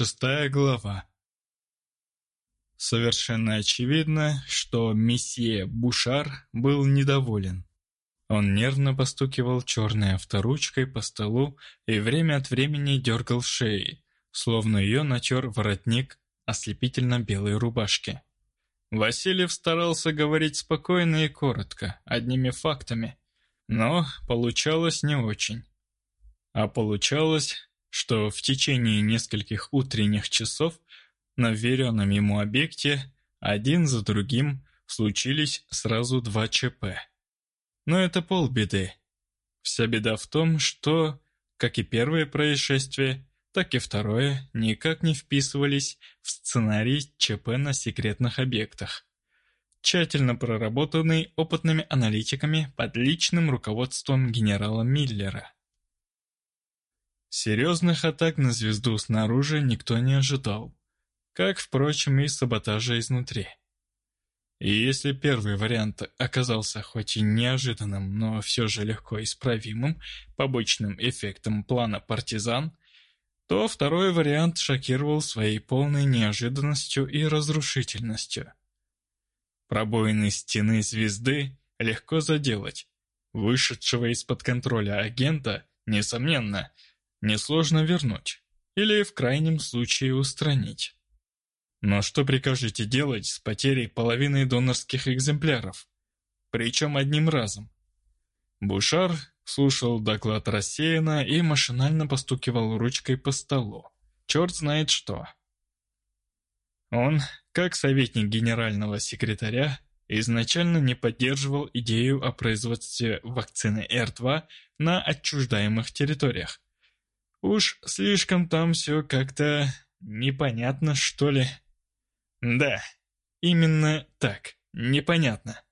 Шестая глава. Совершенно очевидно, что месье Бушар был недоволен. Он нервно постукивал черной авторучкой по столу и время от времени дергал шеей, словно ее натер воротник ослепительно-белой рубашки. Васильев старался говорить спокойно и коротко, одними фактами, но получалось не очень. А получалось что в течение нескольких утренних часов на вверенном ему объекте один за другим случились сразу два ЧП. Но это полбеды. Вся беда в том, что, как и первое происшествие, так и второе никак не вписывались в сценарий ЧП на секретных объектах, тщательно проработанный опытными аналитиками под личным руководством генерала Миллера. Серьезных атак на звезду снаружи никто не ожидал, как, впрочем, и саботажа изнутри. И если первый вариант оказался хоть и неожиданным, но все же легко исправимым побочным эффектом плана «Партизан», то второй вариант шокировал своей полной неожиданностью и разрушительностью. Пробоины стены звезды легко заделать. Вышедшего из-под контроля агента, несомненно, несложно вернуть или в крайнем случае устранить. Но что прикажете делать с потерей половины донорских экземпляров? Причем одним разом. Бушар слушал доклад рассеянно и машинально постукивал ручкой по столу. Черт знает что. Он, как советник генерального секретаря, изначально не поддерживал идею о производстве вакцины Р2 на отчуждаемых территориях, Уж слишком там все как-то непонятно, что ли. Да, именно так, непонятно.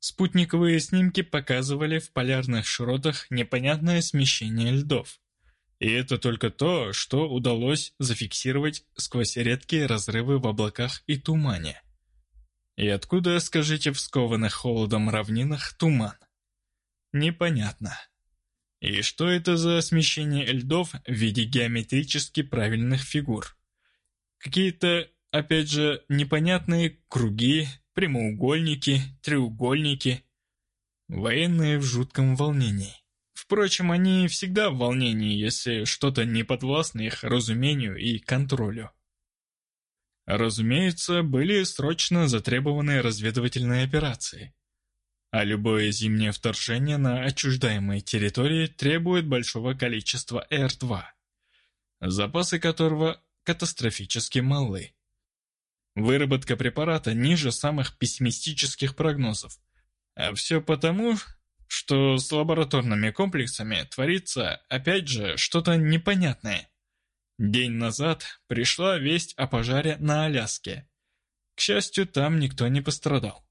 Спутниковые снимки показывали в полярных широтах непонятное смещение льдов. И это только то, что удалось зафиксировать сквозь редкие разрывы в облаках и тумане. И откуда, скажите, в скованных холодом равнинах туман? Непонятно. И что это за смещение льдов в виде геометрически правильных фигур? Какие-то, опять же, непонятные круги, прямоугольники, треугольники. Военные в жутком волнении. Впрочем, они всегда в волнении, если что-то не подвластно их разумению и контролю. Разумеется, были срочно затребованы разведывательные операции а любое зимнее вторжение на отчуждаемые территории требует большого количества Р-2, запасы которого катастрофически малы. Выработка препарата ниже самых пессимистических прогнозов. А все потому, что с лабораторными комплексами творится, опять же, что-то непонятное. День назад пришла весть о пожаре на Аляске. К счастью, там никто не пострадал.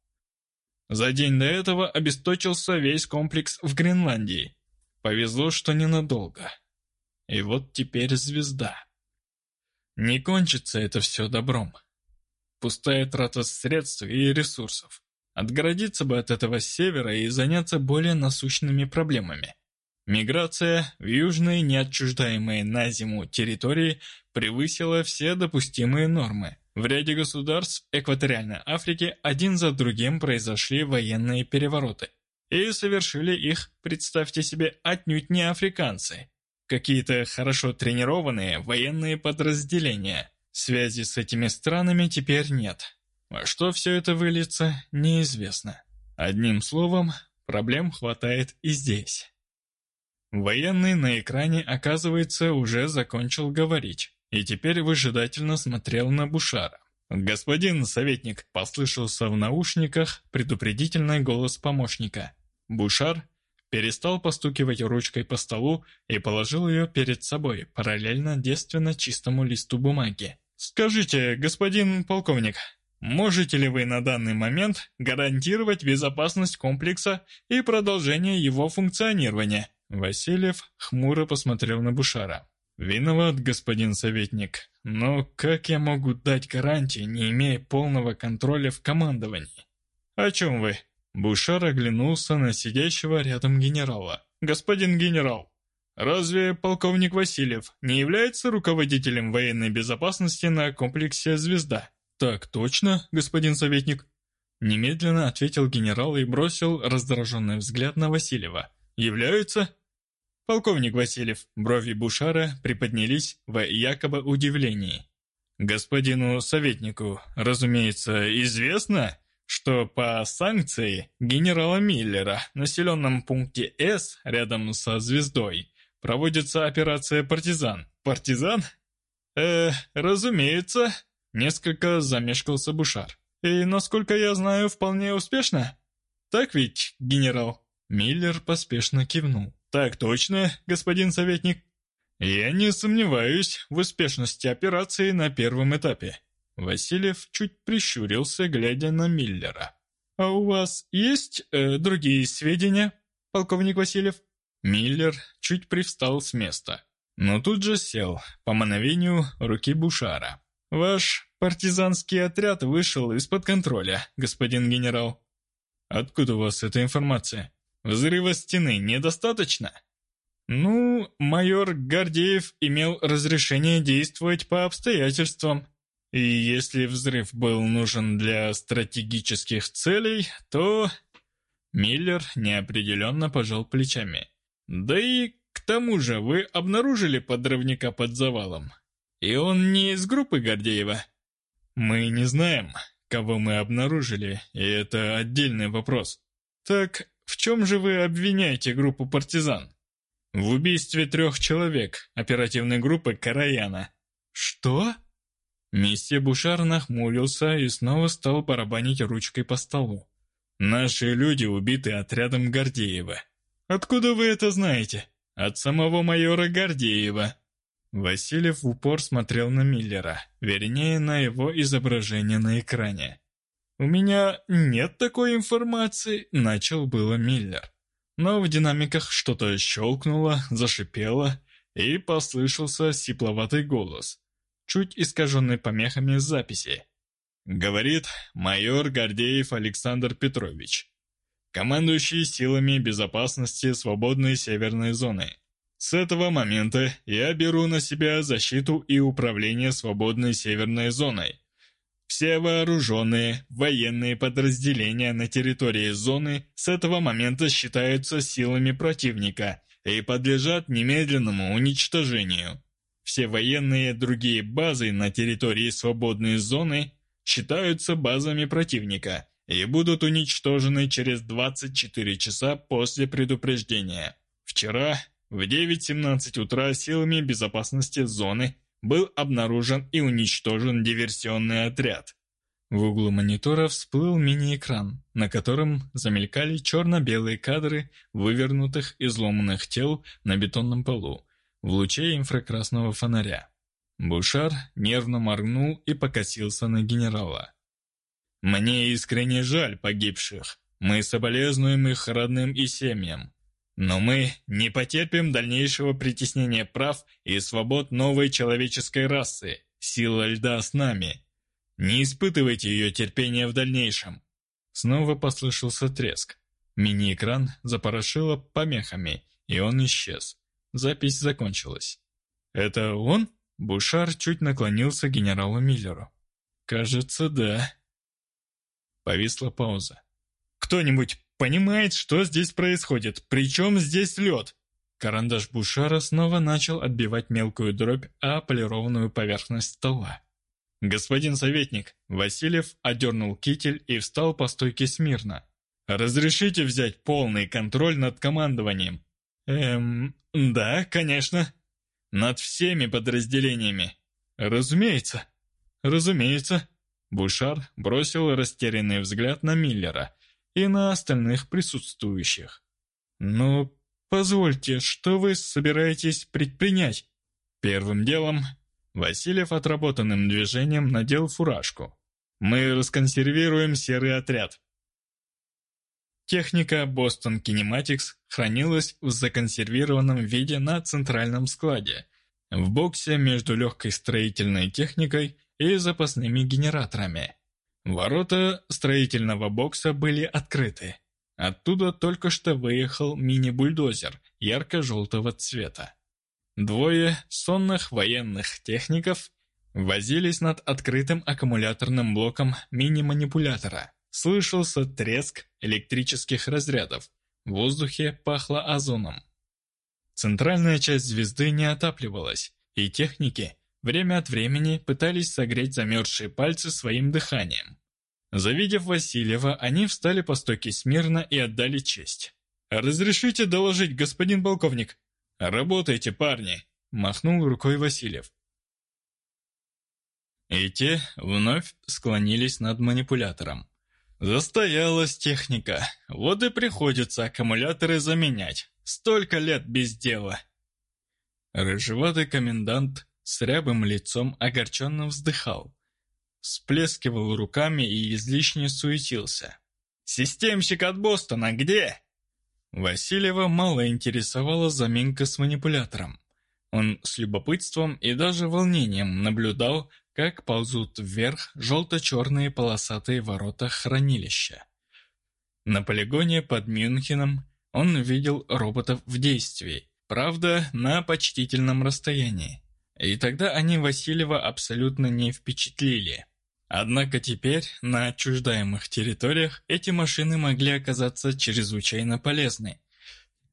За день до этого обесточился весь комплекс в Гренландии. Повезло, что ненадолго. И вот теперь звезда. Не кончится это все добром. Пустая трата средств и ресурсов. Отгородиться бы от этого севера и заняться более насущными проблемами. Миграция в южные неотчуждаемые на зиму территории превысила все допустимые нормы. В ряде государств экваториальной Африки один за другим произошли военные перевороты. И совершили их, представьте себе, отнюдь не африканцы. Какие-то хорошо тренированные военные подразделения. Связи с этими странами теперь нет. Во что все это выльется, неизвестно. Одним словом, проблем хватает и здесь. Военный на экране, оказывается, уже закончил говорить и теперь выжидательно смотрел на Бушара. «Господин советник!» – послышался в наушниках предупредительный голос помощника. Бушар перестал постукивать ручкой по столу и положил ее перед собой, параллельно девственно чистому листу бумаги. «Скажите, господин полковник, можете ли вы на данный момент гарантировать безопасность комплекса и продолжение его функционирования?» Васильев хмуро посмотрел на Бушара. «Виноват, господин советник, но как я могу дать гарантии, не имея полного контроля в командовании?» «О чем вы?» Бушар оглянулся на сидящего рядом генерала. «Господин генерал, Разве полковник Васильев не является руководителем военной безопасности на комплексе «Звезда»? Так точно, господин советник. Немедленно ответил генерал и бросил раздраженный взгляд на Васильева. Является? Полковник Васильев, брови Бушара приподнялись в якобы удивлении. Господину советнику, разумеется, известно, что по санкции генерала Миллера в населенном пункте С рядом со звездой проводится операция «Партизан». «Партизан?» «Э, разумеется», — несколько замешкался Бушар. «И, насколько я знаю, вполне успешно?» «Так ведь, генерал?» Миллер поспешно кивнул. «Так точно, господин советник». «Я не сомневаюсь в успешности операции на первом этапе». Васильев чуть прищурился, глядя на Миллера. «А у вас есть э, другие сведения, полковник Васильев?» Миллер чуть привстал с места, но тут же сел, по мановению руки Бушара. «Ваш партизанский отряд вышел из-под контроля, господин генерал». «Откуда у вас эта информация? Взрыва стены недостаточно?» «Ну, майор Гордеев имел разрешение действовать по обстоятельствам. И если взрыв был нужен для стратегических целей, то...» Миллер неопределенно пожал плечами. Да и к тому же вы обнаружили подрывника под завалом. И он не из группы Гордеева. Мы не знаем, кого мы обнаружили, и это отдельный вопрос. Так в чем же вы обвиняете группу партизан? В убийстве трех человек оперативной группы Караяна. Что? Месье Бушар нахмурился и снова стал барабанить ручкой по столу. Наши люди убиты отрядом Гордеева. «Откуда вы это знаете?» «От самого майора Гордеева». Васильев в упор смотрел на Миллера, вернее, на его изображение на экране. «У меня нет такой информации», — начал было Миллер. Но в динамиках что-то щелкнуло, зашипело, и послышался сипловатый голос, чуть искаженный помехами записи. Говорит майор Гордеев Александр Петрович командующий силами безопасности свободной северной зоны. С этого момента я беру на себя защиту и управление свободной северной зоной. Все вооруженные военные подразделения на территории зоны с этого момента считаются силами противника и подлежат немедленному уничтожению. Все военные другие базы на территории свободной зоны считаются базами противника – и будут уничтожены через 24 часа после предупреждения. Вчера в 9.17 утра силами безопасности зоны был обнаружен и уничтожен диверсионный отряд. В углу монитора всплыл мини-экран, на котором замелькали черно-белые кадры вывернутых и изломанных тел на бетонном полу в луче инфракрасного фонаря. Бушар нервно моргнул и покосился на генерала. Мне искренне жаль погибших. Мы соболезнуем их родным и семьям. Но мы не потерпим дальнейшего притеснения прав и свобод новой человеческой расы. Сила льда с нами. Не испытывайте ее терпения в дальнейшем. Снова послышался треск. Мини-экран запорошило помехами, и он исчез. Запись закончилась. «Это он?» Бушар чуть наклонился к генералу Миллеру. «Кажется, да», Повисла пауза. «Кто-нибудь понимает, что здесь происходит? Причем здесь лед?» Карандаш Бушара снова начал отбивать мелкую дробь о полированную поверхность стола. «Господин советник!» Васильев одернул китель и встал по стойке смирно. «Разрешите взять полный контроль над командованием?» «Эм, да, конечно. Над всеми подразделениями. Разумеется. Разумеется». Бушар бросил растерянный взгляд на Миллера и на остальных присутствующих. «Ну, позвольте, что вы собираетесь предпринять?» Первым делом Васильев отработанным движением надел фуражку. «Мы расконсервируем серый отряд». Техника Boston Kinematics хранилась в законсервированном виде на центральном складе, в боксе между легкой строительной техникой и запасными генераторами. Ворота строительного бокса были открыты. Оттуда только что выехал мини-бульдозер ярко-желтого цвета. Двое сонных военных техников возились над открытым аккумуляторным блоком мини-манипулятора. Слышался треск электрических разрядов. В воздухе пахло озоном. Центральная часть звезды не отапливалась, и техники время от времени пытались согреть замерзшие пальцы своим дыханием. Завидев Васильева, они встали по стойке смирно и отдали честь. «Разрешите доложить, господин полковник?» «Работайте, парни!» – махнул рукой Васильев. И те вновь склонились над манипулятором. Застоялась техника, вот и приходится аккумуляторы заменять. Столько лет без дела. Рыжеватый комендант с рябым лицом огорченно вздыхал. Сплескивал руками и излишне суетился. «Системщик от Бостона где?» Васильева мало интересовала заминка с манипулятором. Он с любопытством и даже волнением наблюдал, как ползут вверх желто-черные полосатые ворота хранилища. На полигоне под Мюнхеном он видел роботов в действии, правда, на почтительном расстоянии. И тогда они Васильева абсолютно не впечатлили. Однако теперь на отчуждаемых территориях эти машины могли оказаться чрезвычайно полезны.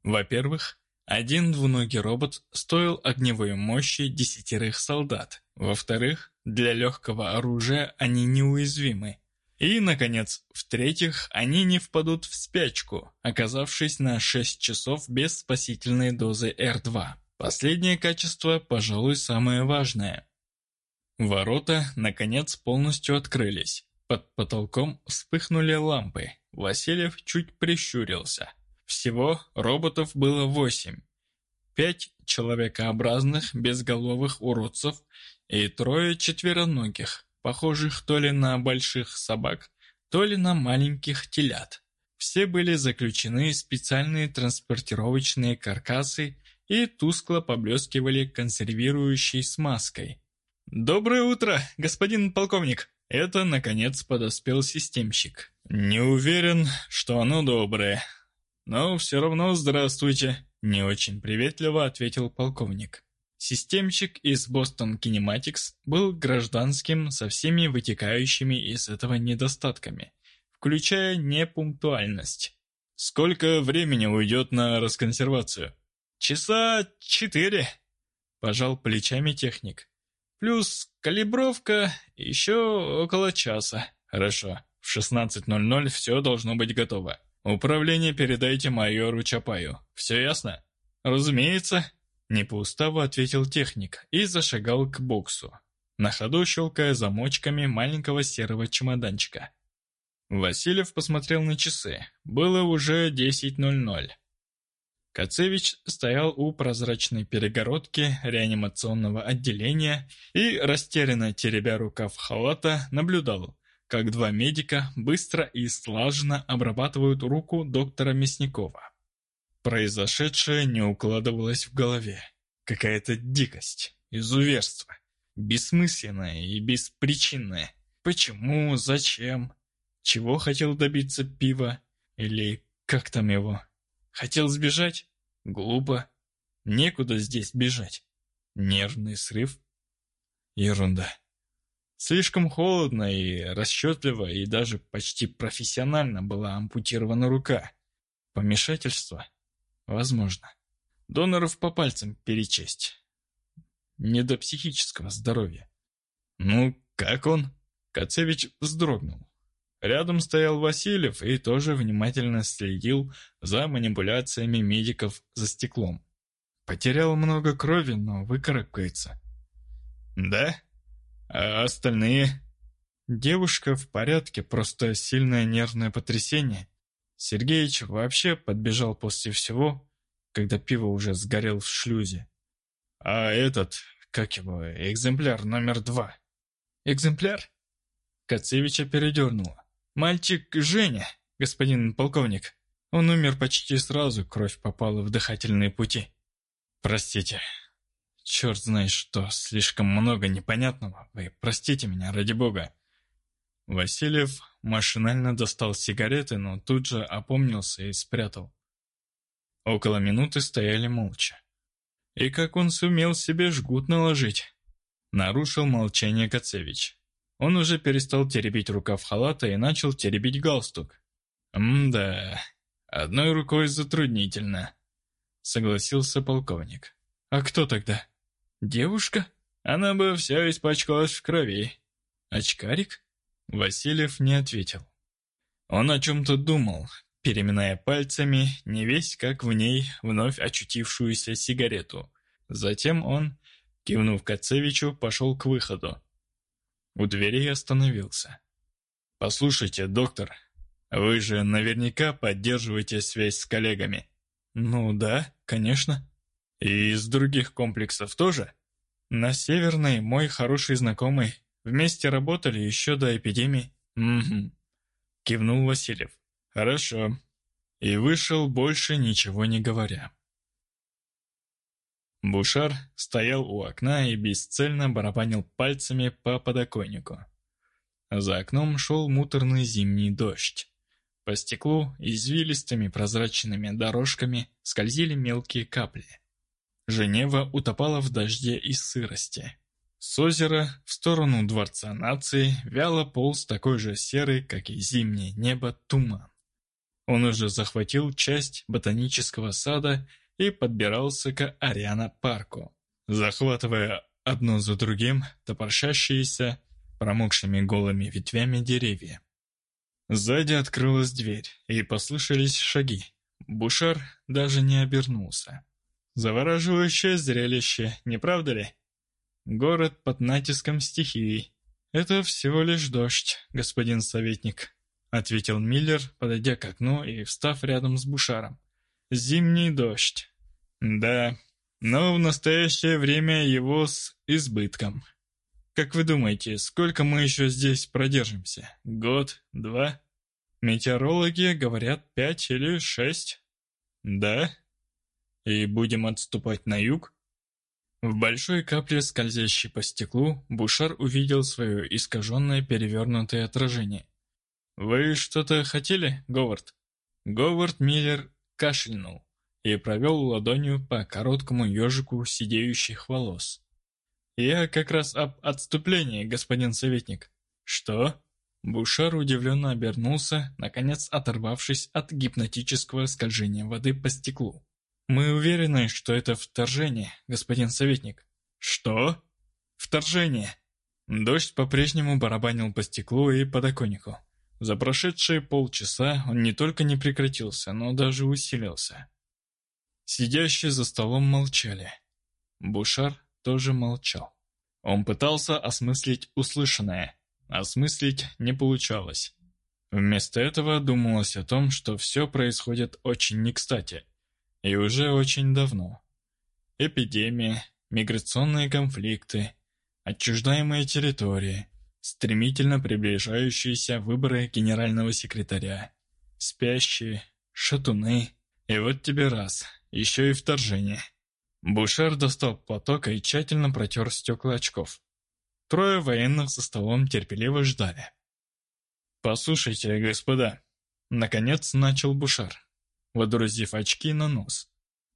Во-первых, один двуногий робот стоил огневой мощи десятерых солдат. Во-вторых, для легкого оружия они неуязвимы. И, наконец, в-третьих, они не впадут в спячку, оказавшись на 6 часов без спасительной дозы R2. Последнее качество, пожалуй, самое важное. Ворота, наконец, полностью открылись. Под потолком вспыхнули лампы. Васильев чуть прищурился. Всего роботов было восемь. Пять человекообразных безголовых уродцев и трое четвероногих, похожих то ли на больших собак, то ли на маленьких телят. Все были заключены в специальные транспортировочные каркасы и тускло поблескивали консервирующей смазкой. «Доброе утро, господин полковник!» Это, наконец, подоспел системщик. «Не уверен, что оно доброе. Но все равно здравствуйте», — не очень приветливо ответил полковник. Системщик из Boston Kinematics был гражданским со всеми вытекающими из этого недостатками, включая непунктуальность. «Сколько времени уйдет на расконсервацию?» «Часа четыре», — пожал плечами техник. Плюс калибровка еще около часа. Хорошо. В 16.00 все должно быть готово. Управление передайте майору Чапаю. Все ясно? Разумеется. Не по уставу ответил техник и зашагал к боксу, на ходу щелкая замочками маленького серого чемоданчика. Васильев посмотрел на часы. Было уже 10.00. Кацевич стоял у прозрачной перегородки реанимационного отделения и, растерянно теребя рукав халата, наблюдал, как два медика быстро и слаженно обрабатывают руку доктора Мясникова. Произошедшее не укладывалось в голове. Какая-то дикость, изуверство, бессмысленное и беспричинное. Почему, зачем, чего хотел добиться пива, или как там его? Хотел сбежать? Глупо. Некуда здесь бежать. Нервный срыв. Ерунда. Слишком холодно и расчетливо, и даже почти профессионально была ампутирована рука. Помешательство? Возможно. Доноров по пальцам перечесть. Не до психического здоровья. Ну, как он? Кацевич вздрогнул. Рядом стоял Васильев и тоже внимательно следил за манипуляциями медиков за стеклом. Потерял много крови, но выкарабкается. «Да? А остальные?» Девушка в порядке, просто сильное нервное потрясение. Сергеич вообще подбежал после всего, когда пиво уже сгорел в шлюзе. А этот, как его, экземпляр номер два. Экземпляр? Кацевича передернуло. «Мальчик Женя, господин полковник. Он умер почти сразу, кровь попала в дыхательные пути. Простите. Черт знает что, слишком много непонятного. Вы простите меня, ради бога». Васильев машинально достал сигареты, но тут же опомнился и спрятал. Около минуты стояли молча. И как он сумел себе жгут наложить? Нарушил молчание Кацевич. Он уже перестал теребить рукав халата и начал теребить галстук. «М-да, одной рукой затруднительно», — согласился полковник. «А кто тогда? Девушка? Она бы вся испачкалась в крови. Очкарик?» Васильев не ответил. Он о чем-то думал, переминая пальцами, не весь как в ней вновь очутившуюся сигарету. Затем он, кивнув Кацевичу, пошел к выходу. У дверей остановился. «Послушайте, доктор, вы же наверняка поддерживаете связь с коллегами». «Ну да, конечно». «И из других комплексов тоже?» «На Северной мой хороший знакомый. Вместе работали еще до эпидемии». «Угу», — кивнул Васильев. «Хорошо». И вышел, больше ничего не говоря. Бушар стоял у окна и бесцельно барабанил пальцами по подоконнику. За окном шел муторный зимний дождь. По стеклу извилистыми прозрачными дорожками скользили мелкие капли. Женева утопала в дожде и сырости. С озера в сторону Дворца нации вяло полз такой же серый, как и зимнее небо, туман. Он уже захватил часть ботанического сада и подбирался к Ариана-парку, захватывая одно за другим топорщащиеся, промокшими голыми ветвями деревья. Сзади открылась дверь, и послышались шаги. Бушар даже не обернулся. Завораживающее зрелище, не правда ли? Город под натиском стихии. Это всего лишь дождь, господин советник, ответил Миллер, подойдя к окну и встав рядом с Бушаром. Зимний дождь. Да, но в настоящее время его с избытком. Как вы думаете, сколько мы еще здесь продержимся? Год? Два? Метеорологи говорят пять или шесть. Да? И будем отступать на юг? В большой капле, скользящей по стеклу, Бушар увидел свое искаженное перевернутое отражение. «Вы что-то хотели, Говард?» Говард Миллер кашлянул и провел ладонью по короткому ежику сидеющих волос. «Я как раз об отступлении, господин советник». «Что?» Бушар удивленно обернулся, наконец оторвавшись от гипнотического скольжения воды по стеклу. «Мы уверены, что это вторжение, господин советник». «Что?» «Вторжение!» Дождь по-прежнему барабанил по стеклу и подоконнику. За прошедшие полчаса он не только не прекратился, но даже усилился. Сидящие за столом молчали. Бушар тоже молчал. Он пытался осмыслить услышанное. Осмыслить не получалось. Вместо этого думалось о том, что все происходит очень не кстати. И уже очень давно. Эпидемия, миграционные конфликты, отчуждаемые территории – стремительно приближающиеся выборы генерального секретаря, спящие, шатуны, и вот тебе раз, еще и вторжение. Бушар достал платок и тщательно протер стекла очков. Трое военных за столом терпеливо ждали. «Послушайте, господа», — наконец начал Бушар, водрузив очки на нос.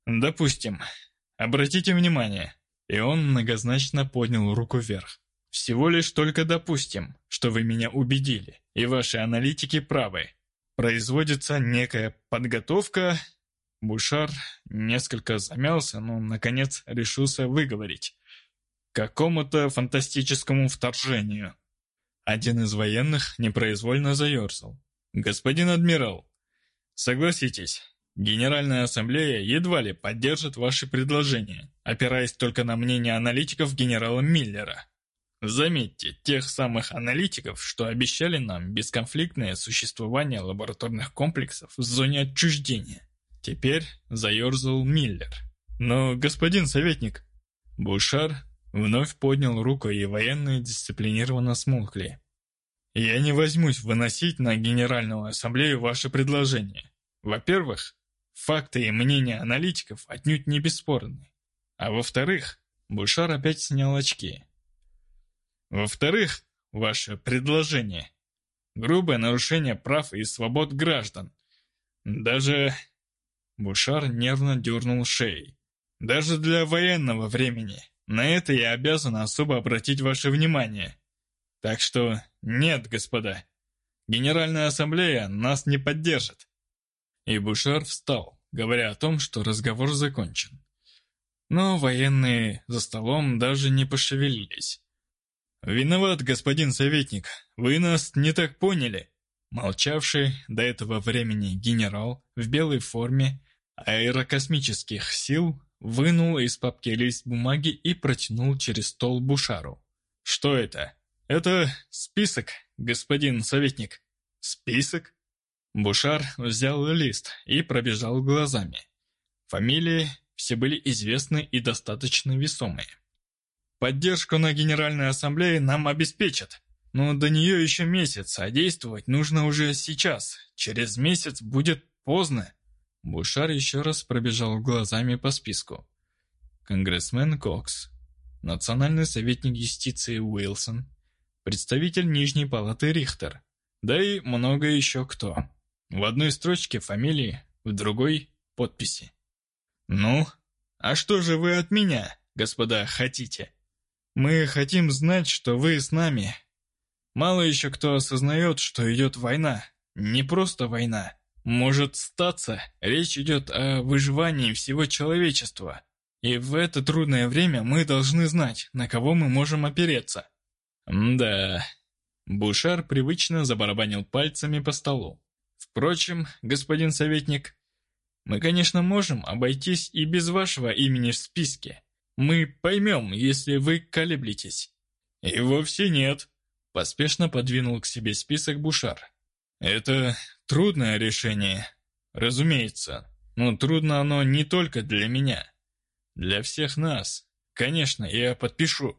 «Допустим. Обратите внимание». И он многозначно поднял руку вверх. Всего лишь только допустим, что вы меня убедили, и ваши аналитики правы. Производится некая подготовка. Бушар несколько замялся, но, наконец, решился выговорить. какому-то фантастическому вторжению. Один из военных непроизвольно заерзал. «Господин адмирал, согласитесь, Генеральная ассамблея едва ли поддержит ваши предложения, опираясь только на мнение аналитиков генерала Миллера. Заметьте, тех самых аналитиков, что обещали нам бесконфликтное существование лабораторных комплексов в зоне отчуждения. Теперь заерзал Миллер. Но, господин советник, Бушар вновь поднял руку, и военные дисциплинированно смолкли. «Я не возьмусь выносить на Генеральную Ассамблею ваши предложения. Во-первых, факты и мнения аналитиков отнюдь не бесспорны. А во-вторых, Бушар опять снял очки. Во-вторых, ваше предложение – грубое нарушение прав и свобод граждан. Даже Бушар нервно дернул шеей. «Даже для военного времени. На это я обязан особо обратить ваше внимание. Так что нет, господа. Генеральная ассамблея нас не поддержит». И Бушар встал, говоря о том, что разговор закончен. Но военные за столом даже не пошевелились. «Виноват, господин советник, вы нас не так поняли». Молчавший до этого времени генерал в белой форме аэрокосмических сил вынул из папки лист бумаги и протянул через стол Бушару. «Что это?» «Это список, господин советник». «Список?» Бушар взял лист и пробежал глазами. Фамилии все были известны и достаточно весомые. Поддержку на Генеральной Ассамблее нам обеспечат. Но до нее еще месяц, а действовать нужно уже сейчас. Через месяц будет поздно. Бушар еще раз пробежал глазами по списку. Конгрессмен Кокс, национальный советник юстиции Уилсон, представитель Нижней палаты Рихтер, да и много еще кто. В одной строчке фамилии, в другой – подписи. «Ну, а что же вы от меня, господа, хотите? Мы хотим знать, что вы с нами. Мало еще кто осознает, что идет война. Не просто война. Может статься, речь идет о выживании всего человечества. И в это трудное время мы должны знать, на кого мы можем опереться. да. Бушар привычно забарабанил пальцами по столу. Впрочем, господин советник, мы, конечно, можем обойтись и без вашего имени в списке. Мы поймем, если вы колеблетесь. И вовсе нет. Поспешно подвинул к себе список Бушар. Это трудное решение, разумеется, но трудно оно не только для меня. Для всех нас. Конечно, я подпишу.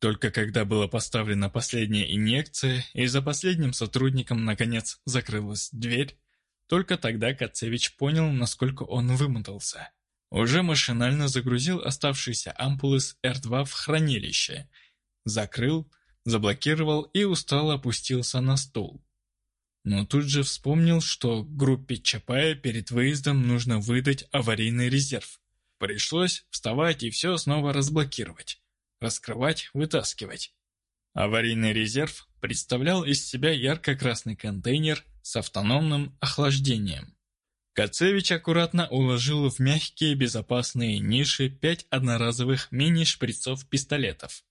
Только когда была поставлена последняя инъекция, и за последним сотрудником, наконец, закрылась дверь, только тогда Кацевич понял, насколько он вымотался. Уже машинально загрузил оставшиеся ампулы с Р2 в хранилище, закрыл, заблокировал и устало опустился на стул. Но тут же вспомнил, что группе Чапая перед выездом нужно выдать аварийный резерв. Пришлось вставать и все снова разблокировать. Раскрывать, вытаскивать. Аварийный резерв представлял из себя ярко-красный контейнер с автономным охлаждением. Кацевич аккуратно уложил в мягкие безопасные ниши пять одноразовых мини-шприцов-пистолетов.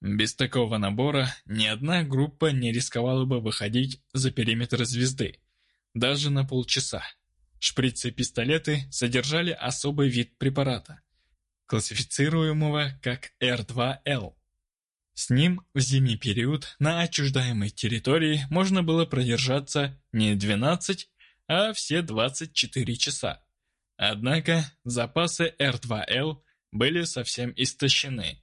Без такого набора ни одна группа не рисковала бы выходить за периметр звезды, даже на полчаса. Шприцы-пистолеты содержали особый вид препарата, классифицируемого как R2L. С ним в зимний период на отчуждаемой территории можно было продержаться не 12, а все 24 часа. Однако запасы R2L были совсем истощены,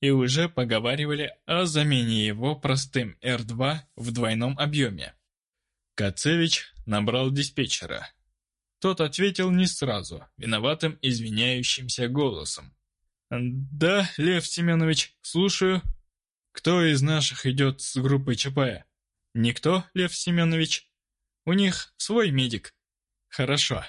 и уже поговаривали о замене его простым R2 в двойном объеме. Кацевич набрал диспетчера. Тот ответил не сразу, виноватым извиняющимся голосом. «Да, Лев Семенович, слушаю. Кто из наших идет с группой ЧП?» «Никто, Лев Семенович. У них свой медик». «Хорошо.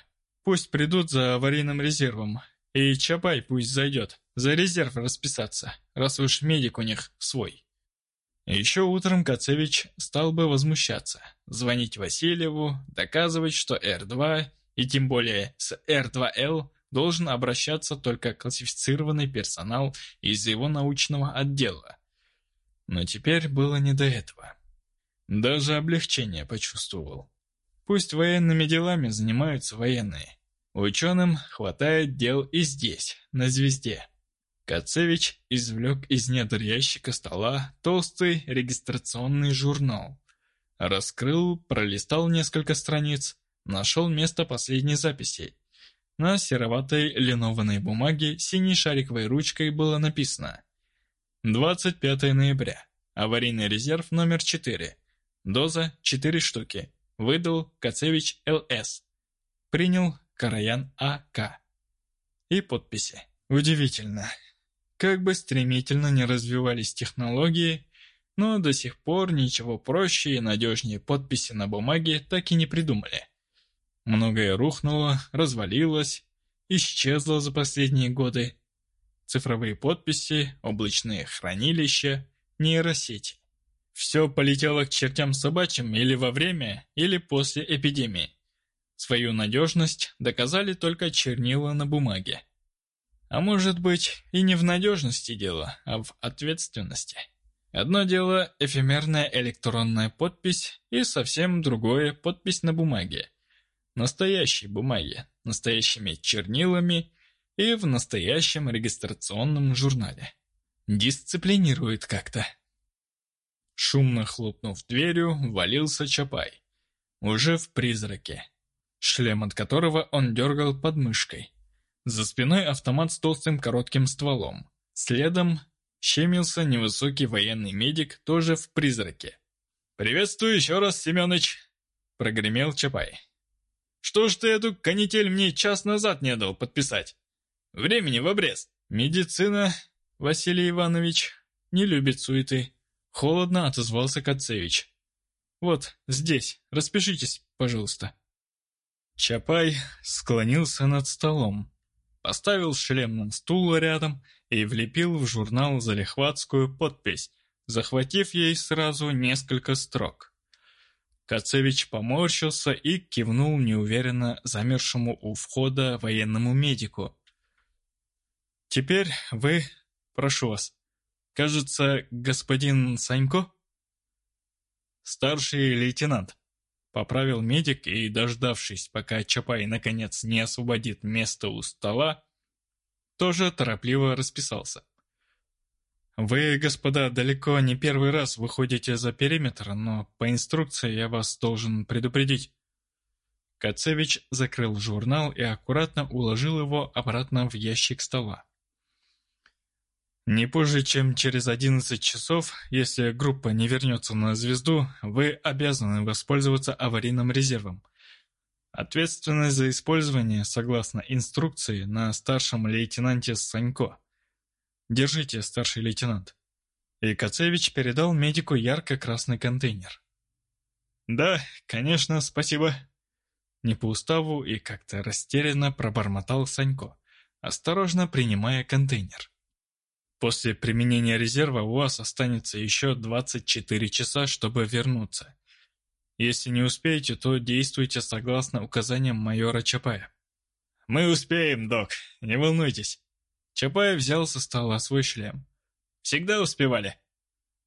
Пусть придут за аварийным резервом. И Чапай пусть зайдет. За резерв расписаться, раз уж медик у них свой. Еще утром Кацевич стал бы возмущаться, звонить Васильеву, доказывать, что Р2 и тем более с Р2Л должен обращаться только классифицированный персонал из его научного отдела. Но теперь было не до этого. Даже облегчение почувствовал. Пусть военными делами занимаются военные. Ученым хватает дел и здесь, на звезде. Кацевич извлек из недр ящика стола толстый регистрационный журнал. Раскрыл, пролистал несколько страниц, нашел место последней записи. На сероватой линованной бумаге синей шариковой ручкой было написано 25 ноября. Аварийный резерв номер 4. Доза 4 штуки. Выдал Кацевич ЛС. Принял Караян А.К. И подписи. Удивительно. Как бы стремительно не развивались технологии, но до сих пор ничего проще и надежнее подписи на бумаге так и не придумали. Многое рухнуло, развалилось, исчезло за последние годы. Цифровые подписи, облачные хранилища, нейросети. Все полетело к чертям собачьим или во время, или после эпидемии. Свою надежность доказали только чернила на бумаге. А может быть, и не в надежности дело, а в ответственности. Одно дело – эфемерная электронная подпись, и совсем другое – подпись на бумаге. Настоящей бумаге, настоящими чернилами и в настоящем регистрационном журнале. Дисциплинирует как-то. Шумно хлопнув дверью, валился Чапай. Уже в призраке. Шлем от которого он дергал под мышкой. За спиной автомат с толстым коротким стволом. Следом щемился невысокий военный медик, тоже в призраке. «Приветствую еще раз, Семенович!» — прогремел Чапай. «Что ж ты эту канитель мне час назад не дал подписать? Времени в обрез!» «Медицина, Василий Иванович, не любит суеты», — холодно отозвался Кацевич. «Вот, здесь, распишитесь, пожалуйста». Чапай склонился над столом, поставил шлем на стул рядом и влепил в журнал залихватскую подпись, захватив ей сразу несколько строк. Кацевич поморщился и кивнул неуверенно замершему у входа военному медику. «Теперь вы, прошу вас, кажется, господин Санько?» «Старший лейтенант», Поправил медик и, дождавшись, пока Чапай наконец не освободит место у стола, тоже торопливо расписался. «Вы, господа, далеко не первый раз выходите за периметр, но по инструкции я вас должен предупредить». Кацевич закрыл журнал и аккуратно уложил его обратно в ящик стола. Не позже, чем через 11 часов, если группа не вернется на звезду, вы обязаны воспользоваться аварийным резервом. Ответственность за использование, согласно инструкции, на старшем лейтенанте Санько. Держите, старший лейтенант. И Кацевич передал медику ярко-красный контейнер. «Да, конечно, спасибо». Не по уставу и как-то растерянно пробормотал Санько, осторожно принимая контейнер. После применения резерва у вас останется еще 24 часа, чтобы вернуться. Если не успеете, то действуйте согласно указаниям майора Чапая. «Мы успеем, док, не волнуйтесь». Чапаев взял со стола свой шлем. «Всегда успевали?»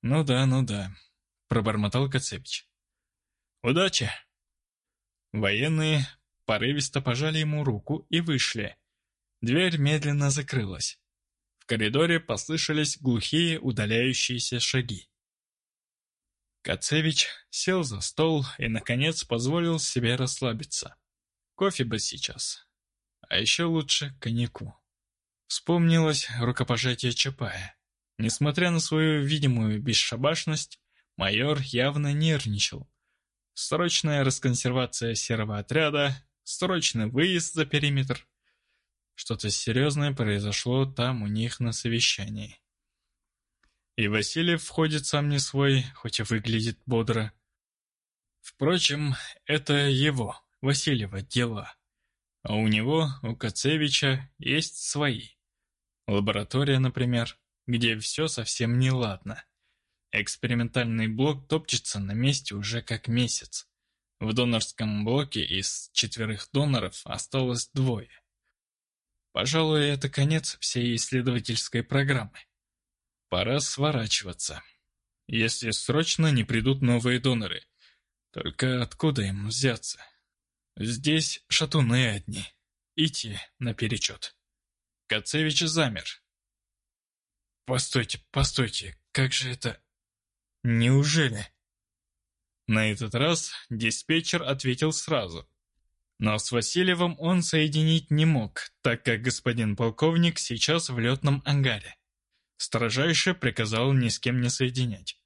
«Ну да, ну да», — пробормотал Кацепич. «Удачи!» Военные порывисто пожали ему руку и вышли. Дверь медленно закрылась. Коридоре послышались глухие удаляющиеся шаги. Кацевич сел за стол и, наконец, позволил себе расслабиться. Кофе бы сейчас. А еще лучше коньяку. Вспомнилось рукопожатие Чапая. Несмотря на свою видимую бесшабашность, майор явно нервничал. Срочная расконсервация серого отряда, срочный выезд за периметр, что-то серьезное произошло там у них на совещании. И Васильев входит сам не свой, хоть и выглядит бодро. Впрочем, это его, Васильева, дела. А у него, у Кацевича, есть свои. Лаборатория, например, где все совсем неладно. Экспериментальный блок топчется на месте уже как месяц. В донорском блоке из четверых доноров осталось двое. Пожалуй, это конец всей исследовательской программы. Пора сворачиваться. Если срочно не придут новые доноры. Только откуда им взяться? Здесь шатуны одни. Идти наперечет. Кацевич замер. Постойте, постойте, как же это... Неужели? На этот раз диспетчер ответил сразу. Но с Васильевым он соединить не мог, так как господин полковник сейчас в летном ангаре. Строжайше приказал ни с кем не соединять.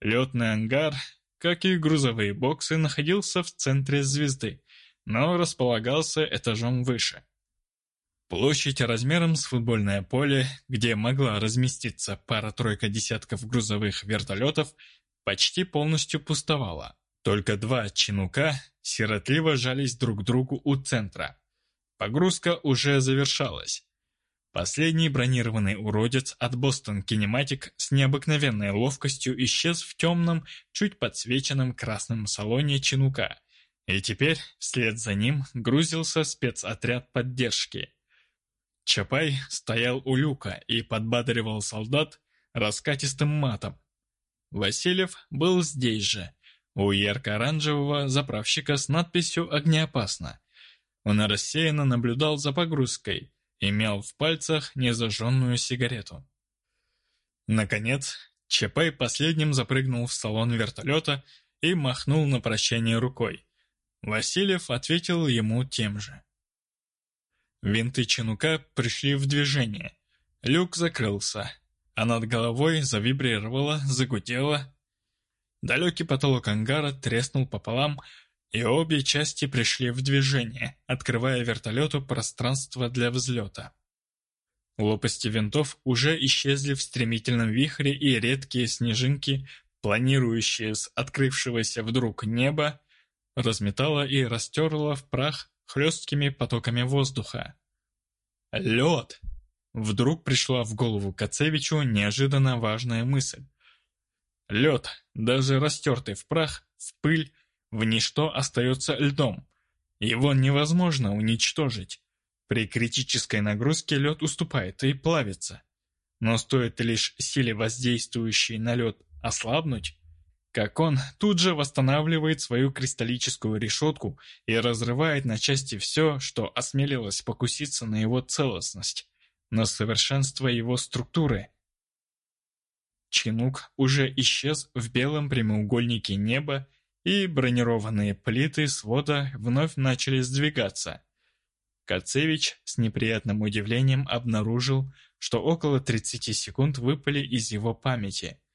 Летный ангар, как и грузовые боксы, находился в центре звезды, но располагался этажом выше. Площадь размером с футбольное поле, где могла разместиться пара-тройка десятков грузовых вертолетов, почти полностью пустовала. Только два чинука сиротливо жались друг к другу у центра. Погрузка уже завершалась. Последний бронированный уродец от Бостон Кинематик с необыкновенной ловкостью исчез в темном, чуть подсвеченном красном салоне Чинука, и теперь вслед за ним грузился спецотряд поддержки. Чапай стоял у люка и подбадривал солдат раскатистым матом. Васильев был здесь же, у ярко-оранжевого заправщика с надписью «Огнеопасно». Он рассеянно наблюдал за погрузкой, имел в пальцах незажженную сигарету. Наконец, Чапай последним запрыгнул в салон вертолета и махнул на прощание рукой. Васильев ответил ему тем же. Винты чинука пришли в движение. Люк закрылся, а над головой завибрировало, загудело. Далекий потолок ангара треснул пополам, и обе части пришли в движение, открывая вертолету пространство для взлета. Лопасти винтов уже исчезли в стремительном вихре, и редкие снежинки, планирующие с открывшегося вдруг неба, разметало и растерло в прах хлесткими потоками воздуха. Лед! Вдруг пришла в голову Кацевичу неожиданно важная мысль. Лед, даже растертый в прах, в пыль, в ничто остается льдом. Его невозможно уничтожить. При критической нагрузке лед уступает и плавится. Но стоит лишь силе воздействующей на лед ослабнуть, как он тут же восстанавливает свою кристаллическую решетку и разрывает на части все, что осмелилось покуситься на его целостность, на совершенство его структуры. Чинук уже исчез в белом прямоугольнике неба, и бронированные плиты свода вновь начали сдвигаться. Кацевич с неприятным удивлением обнаружил, что около 30 секунд выпали из его памяти –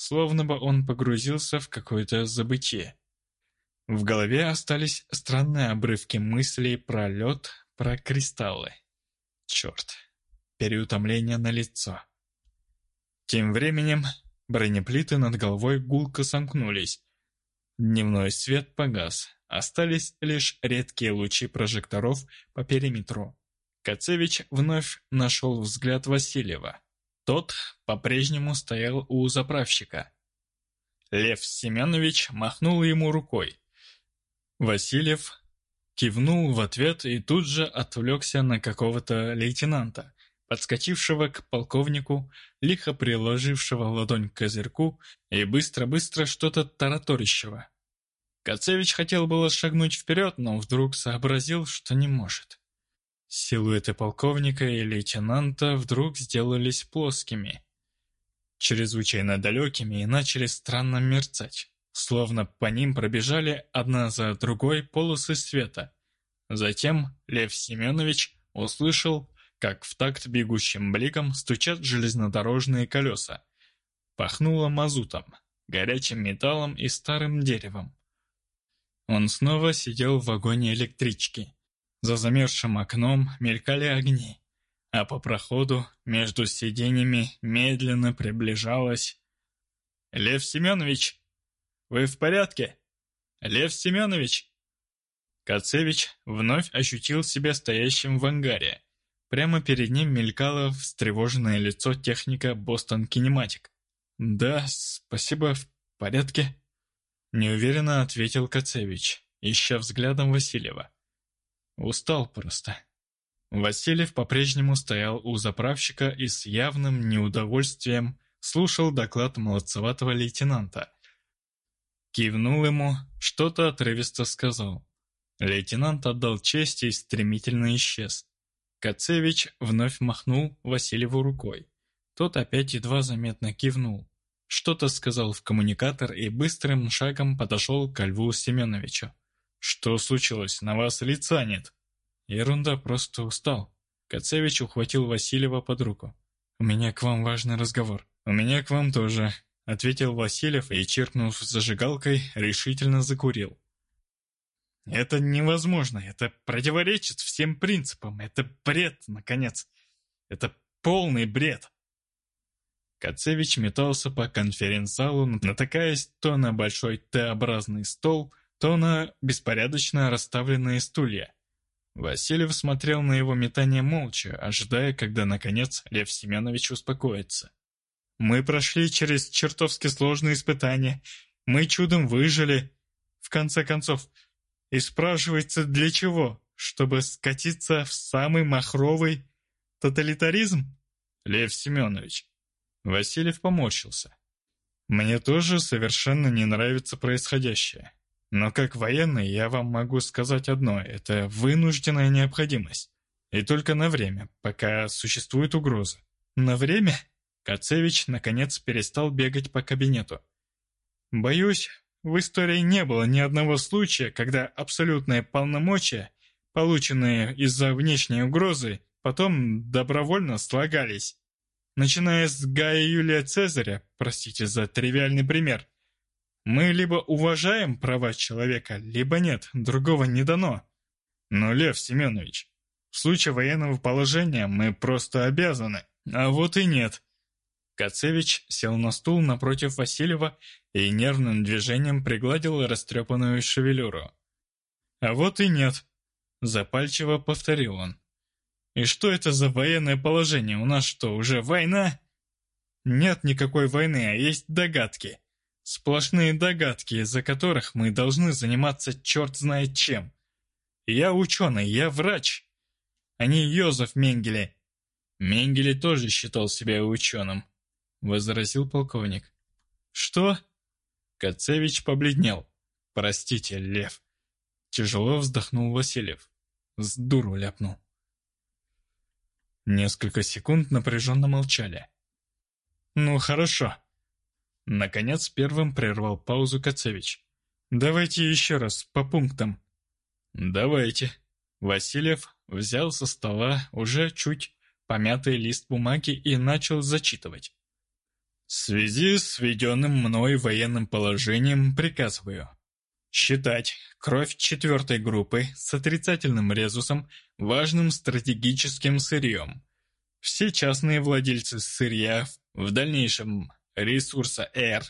словно бы он погрузился в какое-то забытие. В голове остались странные обрывки мыслей про лед, про кристаллы. Черт, переутомление на лицо. Тем временем бронеплиты над головой гулко сомкнулись. Дневной свет погас, остались лишь редкие лучи прожекторов по периметру. Кацевич вновь нашел взгляд Васильева. Тот по-прежнему стоял у заправщика. Лев Семенович махнул ему рукой. Васильев кивнул в ответ и тут же отвлекся на какого-то лейтенанта, подскочившего к полковнику, лихо приложившего ладонь к козырьку и быстро-быстро что-то тараторящего. Кацевич хотел было шагнуть вперед, но вдруг сообразил, что не может. Силуэты полковника и лейтенанта вдруг сделались плоскими, чрезвычайно далекими и начали странно мерцать, словно по ним пробежали одна за другой полосы света. Затем Лев Семенович услышал, как в такт бегущим бликом стучат железнодорожные колеса. Пахнуло мазутом, горячим металлом и старым деревом. Он снова сидел в вагоне электрички за замерзшим окном мелькали огни, а по проходу между сиденьями медленно приближалась... «Лев Семенович! Вы в порядке? Лев Семенович!» Кацевич вновь ощутил себя стоящим в ангаре. Прямо перед ним мелькало встревоженное лицо техника Бостон Кинематик. «Да, спасибо, в порядке», — неуверенно ответил Кацевич, ища взглядом Васильева. Устал просто. Васильев по-прежнему стоял у заправщика и с явным неудовольствием слушал доклад молодцеватого лейтенанта. Кивнул ему, что-то отрывисто сказал. Лейтенант отдал честь и стремительно исчез. Кацевич вновь махнул Васильеву рукой. Тот опять едва заметно кивнул. Что-то сказал в коммуникатор и быстрым шагом подошел к Льву Семеновичу. «Что случилось? На вас лица нет». «Ерунда, просто устал». Кацевич ухватил Васильева под руку. «У меня к вам важный разговор». «У меня к вам тоже», — ответил Васильев и, чиркнув зажигалкой, решительно закурил. «Это невозможно, это противоречит всем принципам, это бред, наконец. Это полный бред». Кацевич метался по конференц-залу, натыкаясь то на большой Т-образный стол, то на беспорядочно расставленные стулья. Васильев смотрел на его метание молча, ожидая, когда, наконец, Лев Семенович успокоится. «Мы прошли через чертовски сложные испытания. Мы чудом выжили. В конце концов, и спрашивается, для чего? Чтобы скатиться в самый махровый тоталитаризм?» «Лев Семенович». Васильев поморщился. «Мне тоже совершенно не нравится происходящее. Но как военный я вам могу сказать одно – это вынужденная необходимость. И только на время, пока существует угроза. На время? Кацевич наконец перестал бегать по кабинету. Боюсь, в истории не было ни одного случая, когда абсолютные полномочия, полученные из-за внешней угрозы, потом добровольно слагались. Начиная с Гая Юлия Цезаря, простите за тривиальный пример, мы либо уважаем права человека, либо нет, другого не дано. Но, Лев Семенович, в случае военного положения мы просто обязаны. А вот и нет. Кацевич сел на стул напротив Васильева и нервным движением пригладил растрепанную шевелюру. «А вот и нет», — запальчиво повторил он. «И что это за военное положение? У нас что, уже война?» «Нет никакой войны, а есть догадки. Сплошные догадки, из-за которых мы должны заниматься черт знает чем. Я ученый, я врач, а не Йозеф Менгеле. Менгеле тоже считал себя ученым, возразил полковник. Что? Кацевич побледнел. Простите, Лев. Тяжело вздохнул Васильев. С дуру ляпнул. Несколько секунд напряженно молчали. «Ну, хорошо», Наконец первым прервал паузу Кацевич. «Давайте еще раз, по пунктам». «Давайте». Васильев взял со стола уже чуть помятый лист бумаги и начал зачитывать. В связи с введенным мной военным положением приказываю считать кровь четвертой группы с отрицательным резусом важным стратегическим сырьем. Все частные владельцы сырья в дальнейшем ресурса R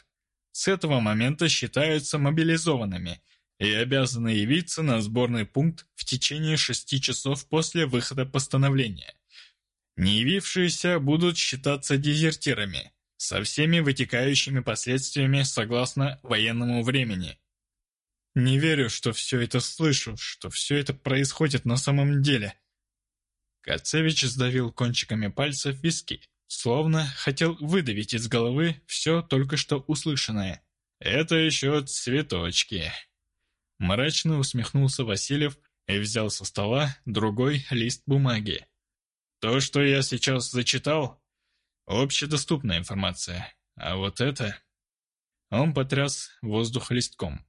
с этого момента считаются мобилизованными и обязаны явиться на сборный пункт в течение шести часов после выхода постановления. Не явившиеся будут считаться дезертирами со всеми вытекающими последствиями согласно военному времени. Не верю, что все это слышу, что все это происходит на самом деле. Кацевич сдавил кончиками пальцев виски словно хотел выдавить из головы все только что услышанное. «Это еще цветочки!» Мрачно усмехнулся Васильев и взял со стола другой лист бумаги. «То, что я сейчас зачитал, общедоступная информация, а вот это...» Он потряс воздух листком.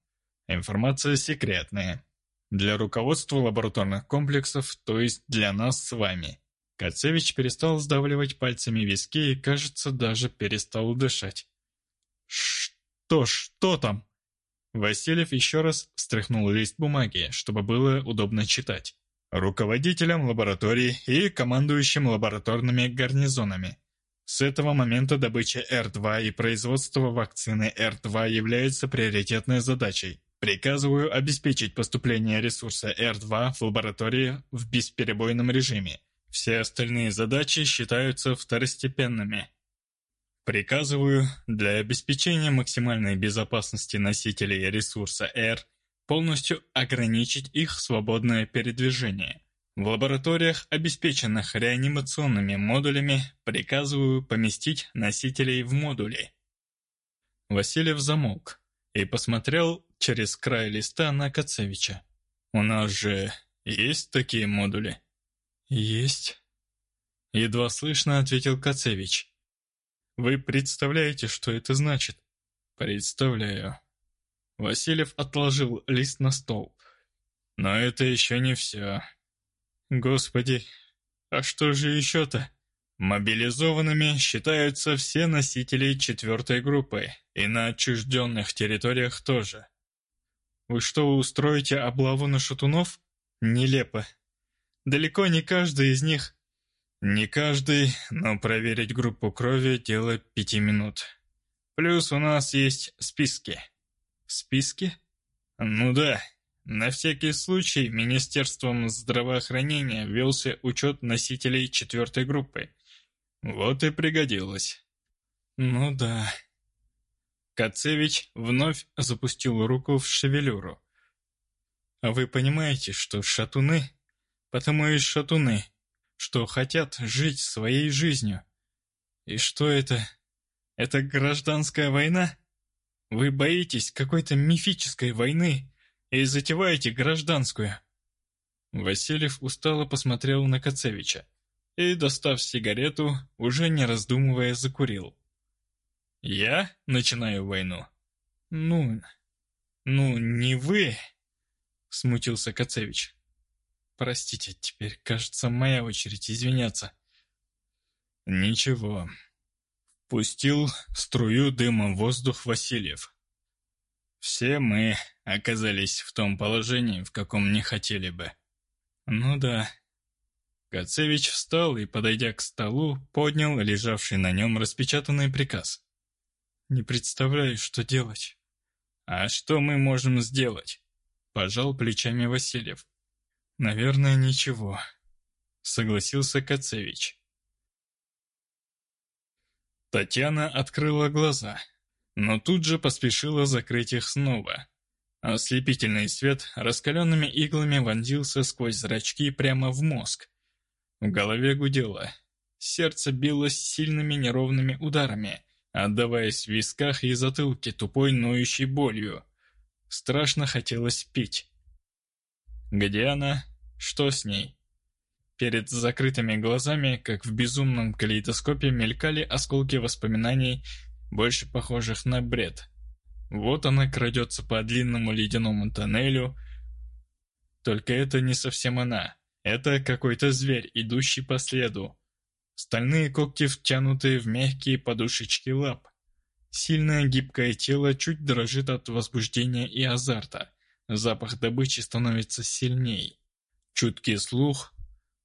«Информация секретная. Для руководства лабораторных комплексов, то есть для нас с вами. Кацевич перестал сдавливать пальцами виски и, кажется, даже перестал дышать. «Что, что там?» Васильев еще раз встряхнул лист бумаги, чтобы было удобно читать. Руководителем лаборатории и командующим лабораторными гарнизонами. С этого момента добыча Р-2 и производство вакцины Р-2 является приоритетной задачей. Приказываю обеспечить поступление ресурса Р-2 в лаборатории в бесперебойном режиме все остальные задачи считаются второстепенными. Приказываю для обеспечения максимальной безопасности носителей ресурса R полностью ограничить их свободное передвижение. В лабораториях, обеспеченных реанимационными модулями, приказываю поместить носителей в модули. Васильев замолк и посмотрел через край листа на Кацевича. «У нас же есть такие модули?» «Есть», — едва слышно ответил Кацевич. «Вы представляете, что это значит?» «Представляю». Васильев отложил лист на стол. «Но это еще не все». «Господи, а что же еще-то?» Мобилизованными считаются все носители четвертой группы, и на отчужденных территориях тоже. Вы что, устроите облаву на шатунов? Нелепо. Далеко не каждый из них. Не каждый, но проверить группу крови – дело пяти минут. Плюс у нас есть списки. Списки? Ну да, на всякий случай Министерством здравоохранения велся учет носителей четвертой группы. Вот и пригодилось. Ну да. Кацевич вновь запустил руку в шевелюру. А вы понимаете, что шатуны, потому и шатуны, что хотят жить своей жизнью. И что это? Это гражданская война? Вы боитесь какой-то мифической войны, и затеваете гражданскую». Васильев устало посмотрел на Кацевича и, достав сигарету, уже не раздумывая, закурил. «Я начинаю войну?» «Ну, ну, не вы», — смутился Кацевич. «Простите, теперь, кажется, моя очередь извиняться». «Ничего». Пустил струю дыма в воздух Васильев. «Все мы оказались в том положении, в каком не хотели бы. Ну да. Гацевич встал и, подойдя к столу, поднял лежавший на нем распечатанный приказ. Не представляю, что делать. А что мы можем сделать? Пожал плечами Васильев. Наверное, ничего. Согласился Кацевич. Татьяна открыла глаза, но тут же поспешила закрыть их снова. Ослепительный свет раскаленными иглами вонзился сквозь зрачки прямо в мозг. В голове гудело. Сердце билось сильными неровными ударами, отдаваясь в висках и затылке тупой ноющей болью. Страшно хотелось пить. Где она? Что с ней? Перед закрытыми глазами, как в безумном калейдоскопе, мелькали осколки воспоминаний, больше похожих на бред. Вот она крадется по длинному ледяному тоннелю. Только это не совсем она. Это какой-то зверь, идущий по следу. Стальные когти втянутые в мягкие подушечки лап. Сильное гибкое тело чуть дрожит от возбуждения и азарта. Запах добычи становится сильней. Чуткий слух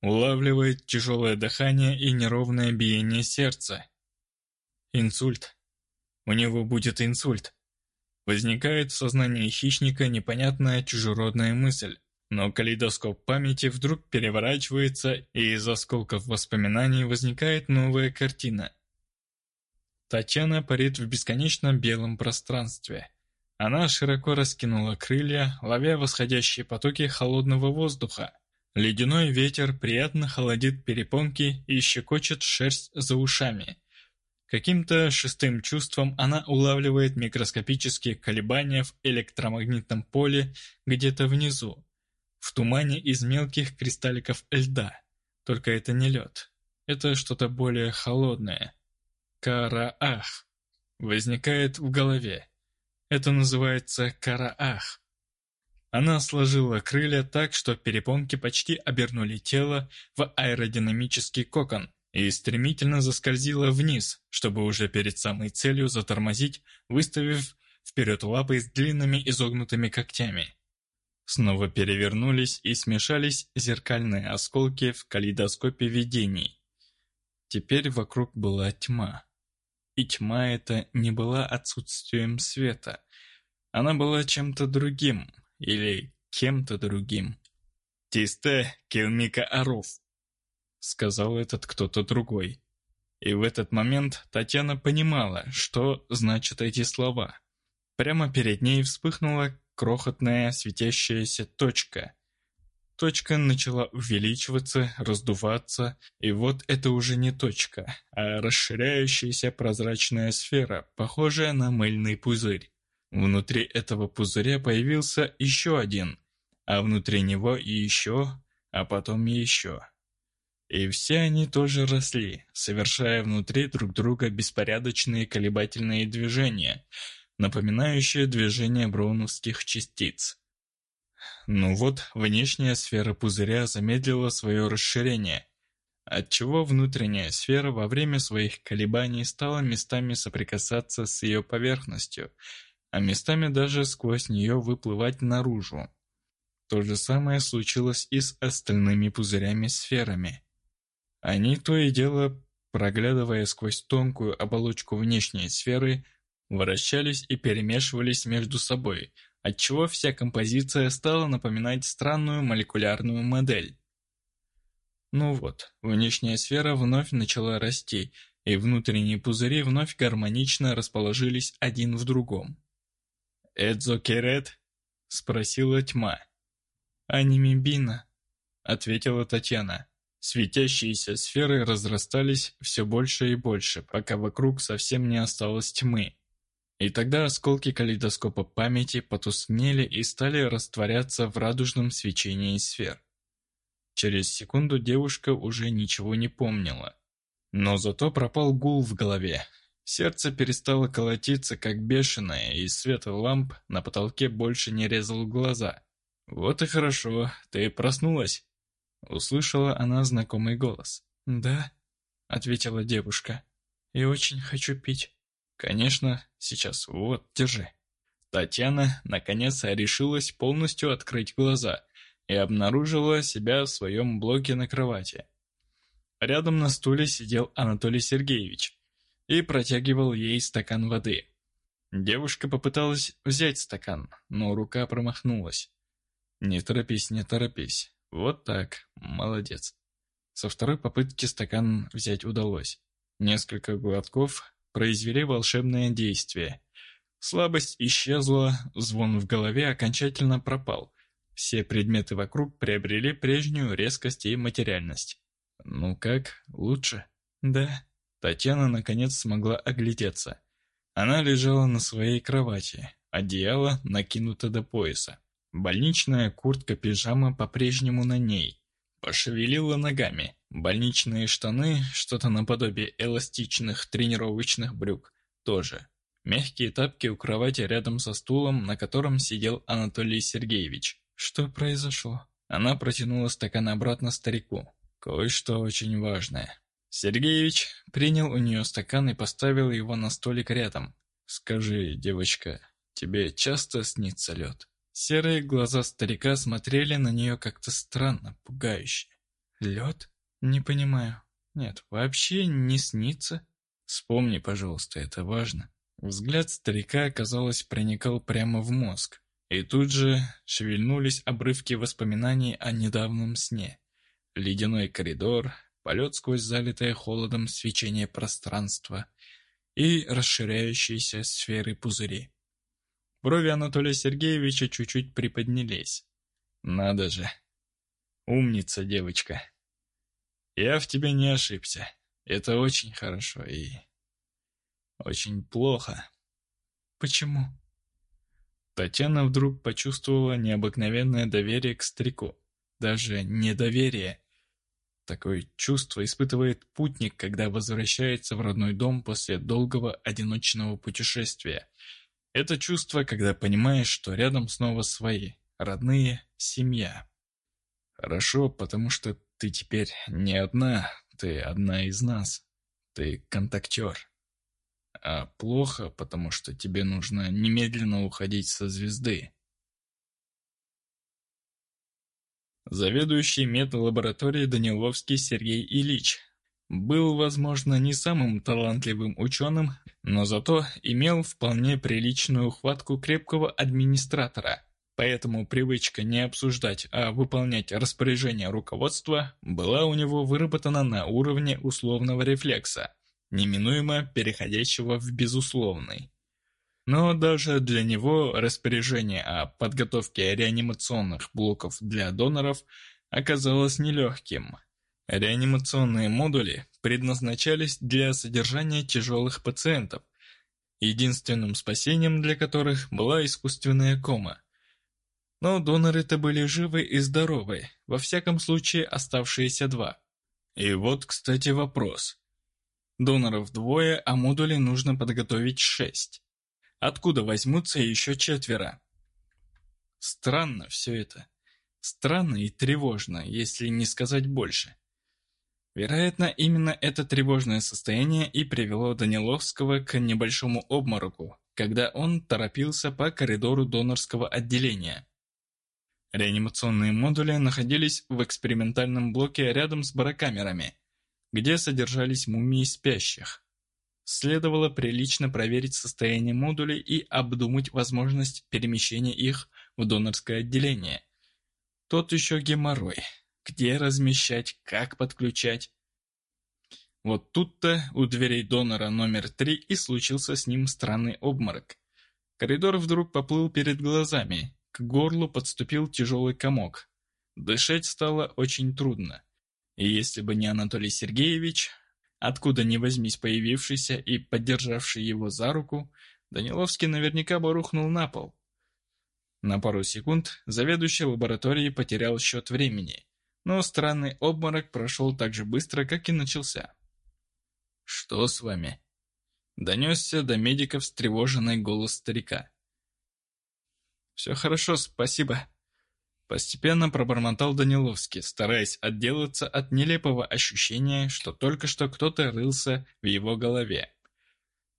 улавливает тяжелое дыхание и неровное биение сердца. Инсульт. У него будет инсульт. Возникает в сознании хищника непонятная чужеродная мысль, но калейдоскоп памяти вдруг переворачивается, и из осколков воспоминаний возникает новая картина. Татьяна парит в бесконечно белом пространстве. Она широко раскинула крылья, ловя восходящие потоки холодного воздуха. Ледяной ветер приятно холодит перепонки и щекочет шерсть за ушами. Каким-то шестым чувством она улавливает микроскопические колебания в электромагнитном поле где-то внизу, в тумане из мелких кристалликов льда. Только это не лед. Это что-то более холодное. Караах. Возникает в голове. Это называется караах. Она сложила крылья так, что перепонки почти обернули тело в аэродинамический кокон, и стремительно заскользила вниз, чтобы уже перед самой целью затормозить, выставив вперед лапы с длинными изогнутыми когтями. Снова перевернулись и смешались зеркальные осколки в калейдоскопе видений. Теперь вокруг была тьма. И тьма эта не была отсутствием света. Она была чем-то другим, или кем-то другим. «Тисте Келмика Аров», сказал этот кто-то другой. И в этот момент Татьяна понимала, что значат эти слова. Прямо перед ней вспыхнула крохотная светящаяся точка. Точка начала увеличиваться, раздуваться, и вот это уже не точка, а расширяющаяся прозрачная сфера, похожая на мыльный пузырь. Внутри этого пузыря появился еще один, а внутри него еще, а потом еще. И все они тоже росли, совершая внутри друг друга беспорядочные колебательные движения, напоминающие движение броуновских частиц. Ну вот, внешняя сфера пузыря замедлила свое расширение, отчего внутренняя сфера во время своих колебаний стала местами соприкасаться с ее поверхностью, а местами даже сквозь нее выплывать наружу. То же самое случилось и с остальными пузырями-сферами. Они то и дело, проглядывая сквозь тонкую оболочку внешней сферы, вращались и перемешивались между собой, отчего вся композиция стала напоминать странную молекулярную модель. Ну вот, внешняя сфера вновь начала расти, и внутренние пузыри вновь гармонично расположились один в другом. «Эдзо Керет?» — спросила тьма. «Анимибина», — ответила Татьяна. Светящиеся сферы разрастались все больше и больше, пока вокруг совсем не осталось тьмы. И тогда осколки калейдоскопа памяти потускнели и стали растворяться в радужном свечении сфер. Через секунду девушка уже ничего не помнила. Но зато пропал гул в голове. Сердце перестало колотиться, как бешеное, и свет ламп на потолке больше не резал глаза. «Вот и хорошо, ты проснулась?» Услышала она знакомый голос. «Да», — ответила девушка. «И очень хочу пить». «Конечно, сейчас, вот, держи». Татьяна, наконец, решилась полностью открыть глаза и обнаружила себя в своем блоке на кровати. Рядом на стуле сидел Анатолий Сергеевич и протягивал ей стакан воды. Девушка попыталась взять стакан, но рука промахнулась. «Не торопись, не торопись. Вот так, молодец». Со второй попытки стакан взять удалось. Несколько глотков произвели волшебное действие. Слабость исчезла, звон в голове окончательно пропал. Все предметы вокруг приобрели прежнюю резкость и материальность. «Ну как, лучше?» «Да». Татьяна наконец смогла оглядеться. Она лежала на своей кровати, одеяло накинуто до пояса. Больничная куртка-пижама по-прежнему на ней. Пошевелила ногами. Больничные штаны, что-то наподобие эластичных тренировочных брюк, тоже. Мягкие тапки у кровати рядом со стулом, на котором сидел Анатолий Сергеевич. Что произошло? Она протянула стакан обратно старику. Кое-что очень важное. Сергеевич принял у нее стакан и поставил его на столик рядом. «Скажи, девочка, тебе часто снится лед?» Серые глаза старика смотрели на нее как-то странно, пугающе. «Лед?» «Не понимаю. Нет, вообще не снится. Вспомни, пожалуйста, это важно». Взгляд старика, казалось, проникал прямо в мозг. И тут же шевельнулись обрывки воспоминаний о недавнем сне. Ледяной коридор, полет сквозь залитое холодом свечение пространства и расширяющиеся сферы пузыри. Брови Анатолия Сергеевича чуть-чуть приподнялись. «Надо же! Умница, девочка!» Я в тебе не ошибся. Это очень хорошо и... очень плохо. Почему? Татьяна вдруг почувствовала необыкновенное доверие к старику. Даже недоверие. Такое чувство испытывает путник, когда возвращается в родной дом после долгого одиночного путешествия. Это чувство, когда понимаешь, что рядом снова свои, родные, семья. Хорошо, потому что ты теперь не одна, ты одна из нас. Ты контактер. А плохо, потому что тебе нужно немедленно уходить со звезды. Заведующий медлабораторией Даниловский Сергей Ильич был, возможно, не самым талантливым ученым, но зато имел вполне приличную хватку крепкого администратора – Поэтому привычка не обсуждать, а выполнять распоряжения руководства была у него выработана на уровне условного рефлекса, неминуемо переходящего в безусловный. Но даже для него распоряжение о подготовке реанимационных блоков для доноров оказалось нелегким. Реанимационные модули предназначались для содержания тяжелых пациентов, единственным спасением для которых была искусственная кома – но доноры-то были живы и здоровы, во всяком случае оставшиеся два. И вот, кстати, вопрос. Доноров двое, а модулей нужно подготовить шесть. Откуда возьмутся еще четверо? Странно все это. Странно и тревожно, если не сказать больше. Вероятно, именно это тревожное состояние и привело Даниловского к небольшому обмороку, когда он торопился по коридору донорского отделения. Реанимационные модули находились в экспериментальном блоке рядом с барокамерами, где содержались мумии спящих. следовало прилично проверить состояние модулей и обдумать возможность перемещения их в донорское отделение. Тот еще геморрой. Где размещать, как подключать. Вот тут-то у дверей донора номер три и случился с ним странный обморок. Коридор вдруг поплыл перед глазами, к горлу подступил тяжелый комок. Дышать стало очень трудно. И если бы не Анатолий Сергеевич, откуда ни возьмись появившийся и поддержавший его за руку, Даниловский наверняка бы рухнул на пол. На пару секунд заведующий лабораторией потерял счет времени, но странный обморок прошел так же быстро, как и начался. «Что с вами?» Донесся до медиков встревоженный голос старика. «Все хорошо, спасибо», Постепенно пробормотал Даниловский, стараясь отделаться от нелепого ощущения, что только что кто-то рылся в его голове.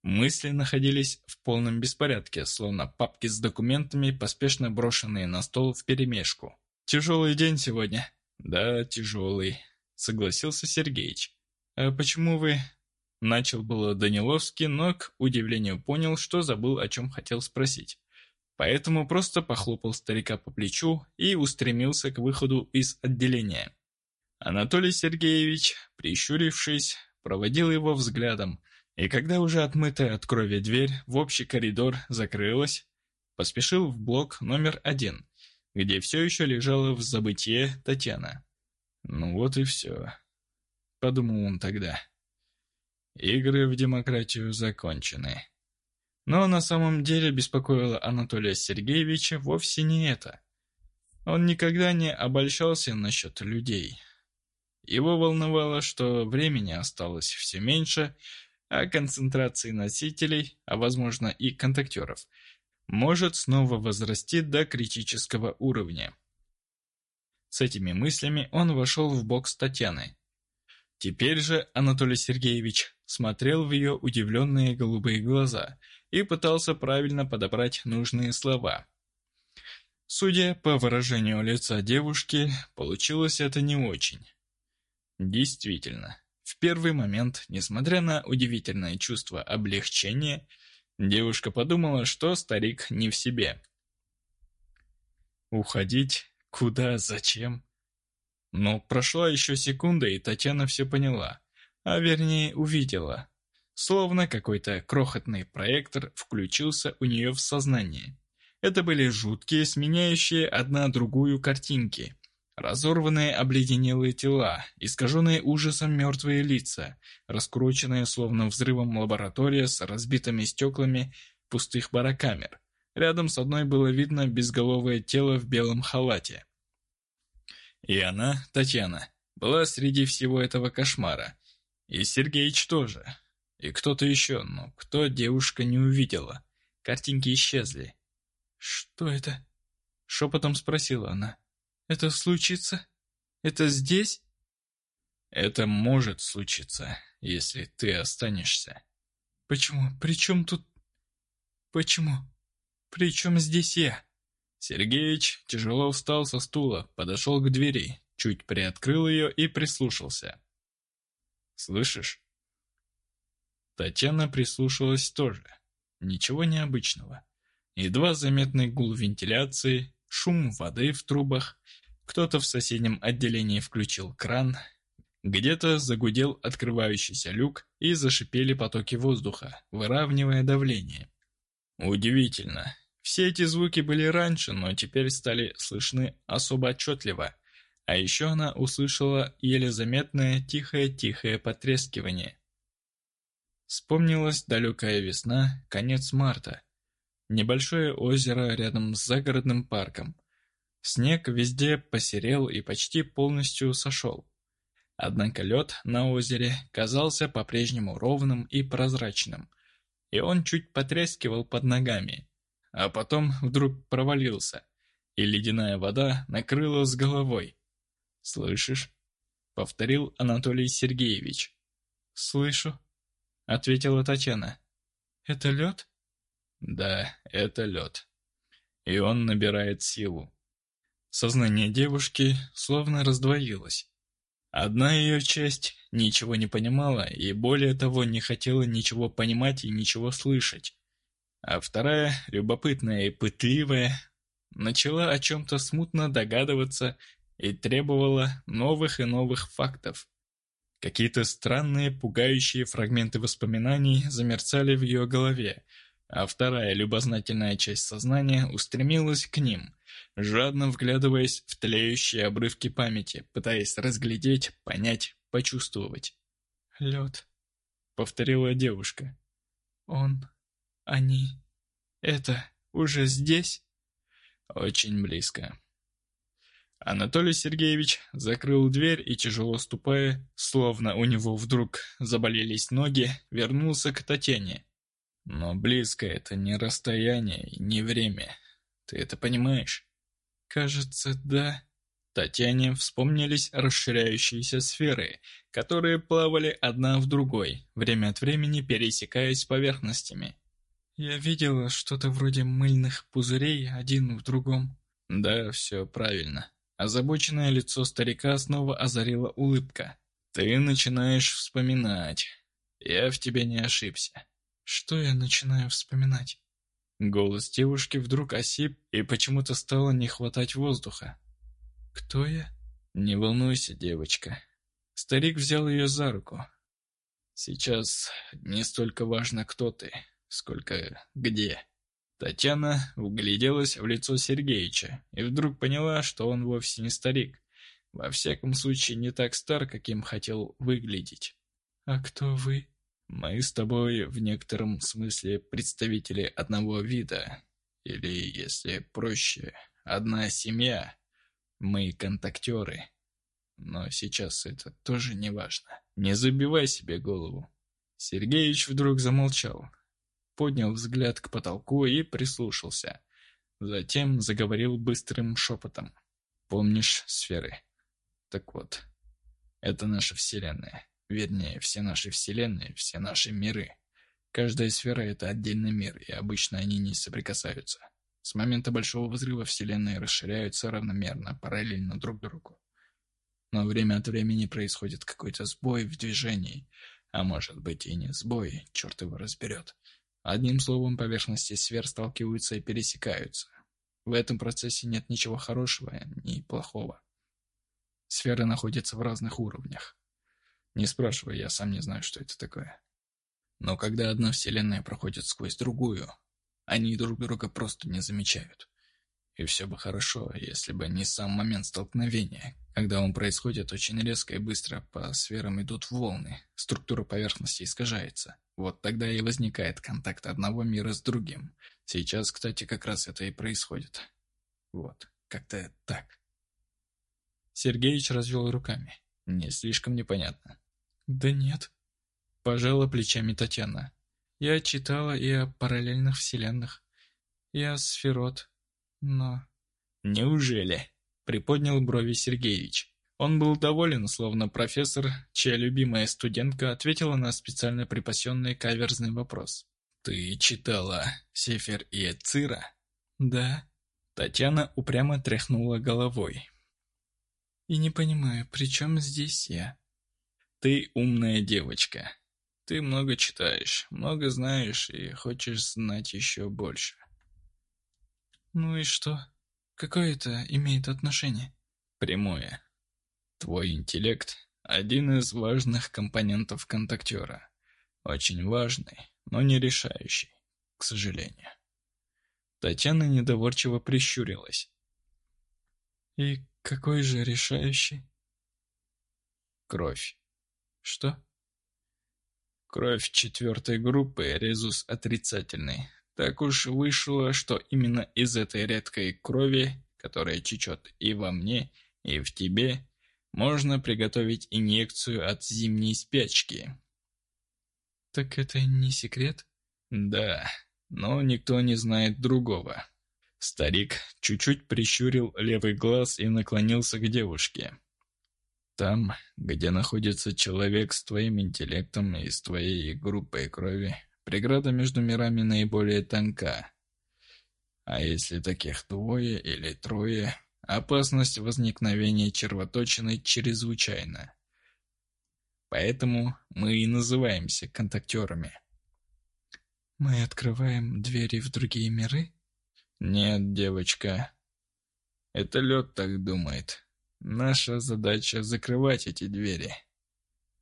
Мысли находились в полном беспорядке, словно папки с документами, поспешно брошенные на стол вперемешку. «Тяжелый день сегодня». «Да, тяжелый», — согласился Сергеич. «А почему вы...» Начал было Даниловский, но, к удивлению, понял, что забыл, о чем хотел спросить поэтому просто похлопал старика по плечу и устремился к выходу из отделения. Анатолий Сергеевич, прищурившись, проводил его взглядом, и когда уже отмытая от крови дверь в общий коридор закрылась, поспешил в блок номер один, где все еще лежала в забытье Татьяна. «Ну вот и все», — подумал он тогда. «Игры в демократию закончены». Но на самом деле беспокоило Анатолия Сергеевича вовсе не это. Он никогда не обольщался насчет людей. Его волновало, что времени осталось все меньше, а концентрации носителей, а возможно и контактеров, может снова возрасти до критического уровня. С этими мыслями он вошел в бокс Татьяны. Теперь же Анатолий Сергеевич смотрел в ее удивленные голубые глаза – и пытался правильно подобрать нужные слова. Судя по выражению лица девушки, получилось это не очень. Действительно, в первый момент, несмотря на удивительное чувство облегчения, девушка подумала, что старик не в себе. Уходить? Куда? Зачем? Но прошла еще секунда, и Татьяна все поняла, а вернее увидела. Словно какой-то крохотный проектор включился у нее в сознание. Это были жуткие, сменяющие одна другую картинки. Разорванные обледенелые тела, искаженные ужасом мертвые лица, раскрученные словно взрывом лаборатория с разбитыми стеклами пустых барокамер. Рядом с одной было видно безголовое тело в белом халате. И она, Татьяна, была среди всего этого кошмара. И Сергеич тоже. И кто-то еще, но кто девушка не увидела. Картинки исчезли. «Что это?» — шепотом спросила она. «Это случится? Это здесь?» «Это может случиться, если ты останешься». «Почему? При чем тут...» «Почему? При чем здесь я?» Сергеич тяжело встал со стула, подошел к двери, чуть приоткрыл ее и прислушался. «Слышишь?» Татьяна прислушалась тоже. Ничего необычного. Едва заметный гул вентиляции, шум воды в трубах. Кто-то в соседнем отделении включил кран. Где-то загудел открывающийся люк и зашипели потоки воздуха, выравнивая давление. Удивительно. Все эти звуки были раньше, но теперь стали слышны особо отчетливо. А еще она услышала еле заметное тихое-тихое потрескивание. Вспомнилась далекая весна, конец марта. Небольшое озеро рядом с загородным парком. Снег везде посерел и почти полностью сошел. Однако лед на озере казался по-прежнему ровным и прозрачным, и он чуть потрескивал под ногами. А потом вдруг провалился, и ледяная вода накрыла с головой. «Слышишь?» — повторил Анатолий Сергеевич. «Слышу», ответила Татьяна. «Это лед?» «Да, это лед. И он набирает силу». Сознание девушки словно раздвоилось. Одна ее часть ничего не понимала и, более того, не хотела ничего понимать и ничего слышать. А вторая, любопытная и пытливая, начала о чем-то смутно догадываться и требовала новых и новых фактов. Какие-то странные, пугающие фрагменты воспоминаний замерцали в ее голове, а вторая любознательная часть сознания устремилась к ним, жадно вглядываясь в тлеющие обрывки памяти, пытаясь разглядеть, понять, почувствовать. «Лед», — повторила девушка. «Он, они, это уже здесь?» «Очень близко». Анатолий Сергеевич закрыл дверь и, тяжело ступая, словно у него вдруг заболелись ноги, вернулся к Татьяне. Но близко это не расстояние и не время. Ты это понимаешь? Кажется, да. Татьяне вспомнились расширяющиеся сферы, которые плавали одна в другой, время от времени пересекаясь поверхностями. Я видела что-то вроде мыльных пузырей один в другом. Да, все правильно. Озабоченное лицо старика снова озарила улыбка. «Ты начинаешь вспоминать. Я в тебе не ошибся». «Что я начинаю вспоминать?» Голос девушки вдруг осип, и почему-то стало не хватать воздуха. «Кто я?» «Не волнуйся, девочка». Старик взял ее за руку. «Сейчас не столько важно, кто ты, сколько где». Татьяна угляделась в лицо Сергеича и вдруг поняла, что он вовсе не старик. Во всяком случае, не так стар, каким хотел выглядеть. «А кто вы?» «Мы с тобой в некотором смысле представители одного вида. Или, если проще, одна семья. Мы контактеры. Но сейчас это тоже не важно. Не забивай себе голову». Сергеич вдруг замолчал, поднял взгляд к потолку и прислушался. Затем заговорил быстрым шепотом. «Помнишь сферы? Так вот, это наша Вселенная. Вернее, все наши Вселенные, все наши миры. Каждая сфера — это отдельный мир, и обычно они не соприкасаются. С момента Большого Взрыва Вселенные расширяются равномерно, параллельно друг другу. Но время от времени происходит какой-то сбой в движении, а может быть и не сбой, черт его разберет. Одним словом, поверхности сфер сталкиваются и пересекаются. В этом процессе нет ничего хорошего, ни плохого. Сферы находятся в разных уровнях. Не спрашивай, я сам не знаю, что это такое. Но когда одна вселенная проходит сквозь другую, они друг друга просто не замечают. И все бы хорошо, если бы не сам момент столкновения. Когда он происходит очень резко и быстро, по сферам идут волны, структура поверхности искажается. Вот тогда и возникает контакт одного мира с другим. Сейчас, кстати, как раз это и происходит. Вот, как-то так. Сергеич развел руками. Не слишком непонятно. Да нет. Пожала плечами Татьяна. Я читала и о параллельных вселенных, и о сферот, но... Неужели? Приподнял брови Сергеевич. Он был доволен, словно профессор, чья любимая студентка ответила на специально припасенный каверзный вопрос. «Ты читала Сефер и Эцира?» «Да». Татьяна упрямо тряхнула головой. «И не понимаю, при чем здесь я?» «Ты умная девочка. Ты много читаешь, много знаешь и хочешь знать еще больше». «Ну и что? Какое это имеет отношение?» «Прямое. Твой интеллект – один из важных компонентов контактера. Очень важный, но не решающий, к сожалению. Татьяна недоворчиво прищурилась. «И какой же решающий?» «Кровь». «Что?» «Кровь четвертой группы, резус отрицательный. Так уж вышло, что именно из этой редкой крови, которая течет и во мне, и в тебе, можно приготовить инъекцию от зимней спячки. Так это не секрет? Да, но никто не знает другого. Старик чуть-чуть прищурил левый глаз и наклонился к девушке. Там, где находится человек с твоим интеллектом и с твоей группой крови, преграда между мирами наиболее тонка. А если таких двое или трое, Опасность возникновения червоточины чрезвычайна. Поэтому мы и называемся контактерами. Мы открываем двери в другие миры? Нет, девочка. Это лед так думает. Наша задача закрывать эти двери.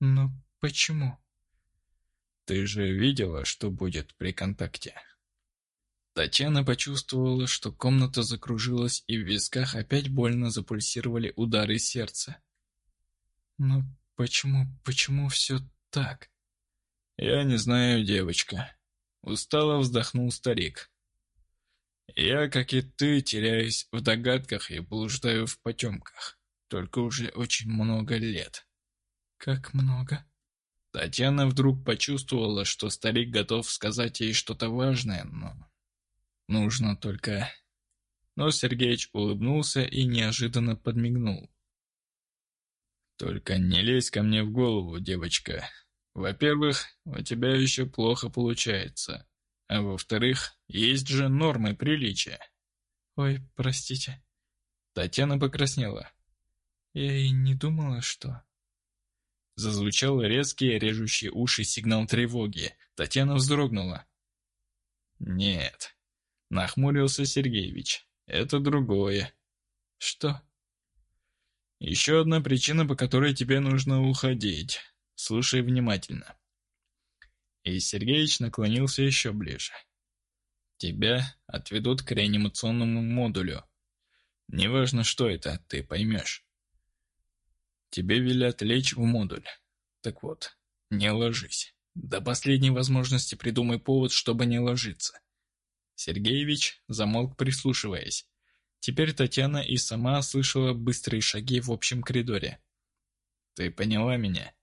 Но почему? Ты же видела, что будет при контакте? Татьяна почувствовала, что комната закружилась, и в висках опять больно запульсировали удары сердца. Но почему, почему все так? Я не знаю, девочка. Устало вздохнул старик. Я, как и ты, теряюсь в догадках и блуждаю в потемках. Только уже очень много лет. Как много? Татьяна вдруг почувствовала, что старик готов сказать ей что-то важное, но... Нужно только... Но Сергеич улыбнулся и неожиданно подмигнул. «Только не лезь ко мне в голову, девочка. Во-первых, у тебя еще плохо получается. А во-вторых, есть же нормы приличия». «Ой, простите». Татьяна покраснела. «Я и не думала, что...» Зазвучал резкий, режущий уши сигнал тревоги. Татьяна вздрогнула. «Нет», — нахмурился Сергеевич. «Это другое». «Что?» «Еще одна причина, по которой тебе нужно уходить. Слушай внимательно». И Сергеевич наклонился еще ближе. «Тебя отведут к реанимационному модулю. Неважно, что это, ты поймешь. Тебе велят лечь в модуль. Так вот, не ложись. До последней возможности придумай повод, чтобы не ложиться. Сергеевич замолк, прислушиваясь. Теперь Татьяна и сама слышала быстрые шаги в общем коридоре. «Ты поняла меня?»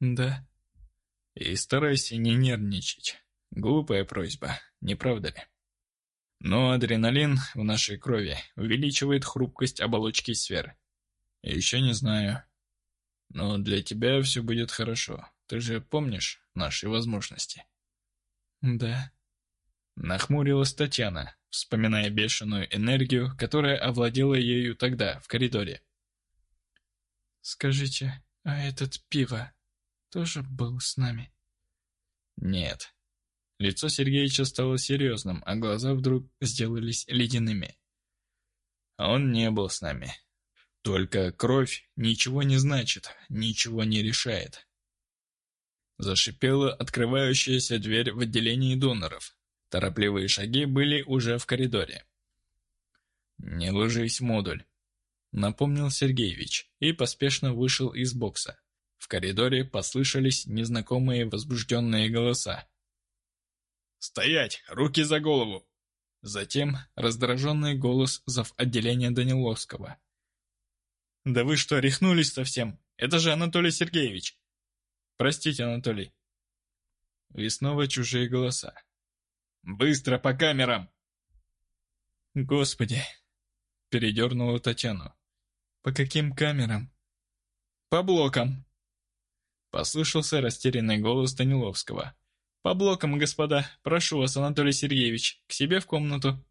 «Да». «И старайся не нервничать. Глупая просьба, не правда ли?» Но адреналин в нашей крови увеличивает хрупкость оболочки сфер. Еще не знаю, но для тебя все будет хорошо. Ты же помнишь наши возможности?» «Да». Нахмурилась Татьяна, вспоминая бешеную энергию, которая овладела ею тогда, в коридоре. «Скажите, а этот пиво тоже был с нами?» «Нет». Лицо Сергеевича стало серьезным, а глаза вдруг сделались ледяными. «Он не был с нами. Только кровь ничего не значит, ничего не решает. Зашипела открывающаяся дверь в отделении доноров. Торопливые шаги были уже в коридоре. «Не ложись, модуль», — напомнил Сергеевич и поспешно вышел из бокса. В коридоре послышались незнакомые возбужденные голоса. «Стоять! Руки за голову!» Затем раздраженный голос зав. отделения Даниловского. «Да вы что, рехнулись совсем? Это же Анатолий Сергеевич!» «Простите, Анатолий». И снова чужие голоса. «Быстро по камерам!» «Господи!» — передернула Татьяну. «По каким камерам?» «По блокам!» Послышался растерянный голос Даниловского. «По блокам, господа! Прошу вас, Анатолий Сергеевич, к себе в комнату!»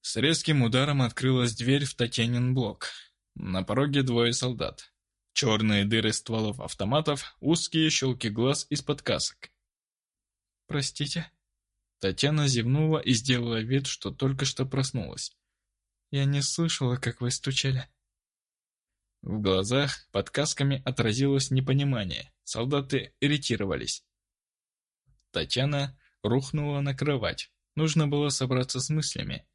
С резким ударом открылась дверь в Татьянин блок. На пороге двое солдат. Черные дыры стволов автоматов, узкие щелки глаз из-под касок. «Простите?» Татьяна зевнула и сделала вид, что только что проснулась. «Я не слышала, как вы стучали». В глазах под касками отразилось непонимание. Солдаты иритировались. Татьяна рухнула на кровать. Нужно было собраться с мыслями.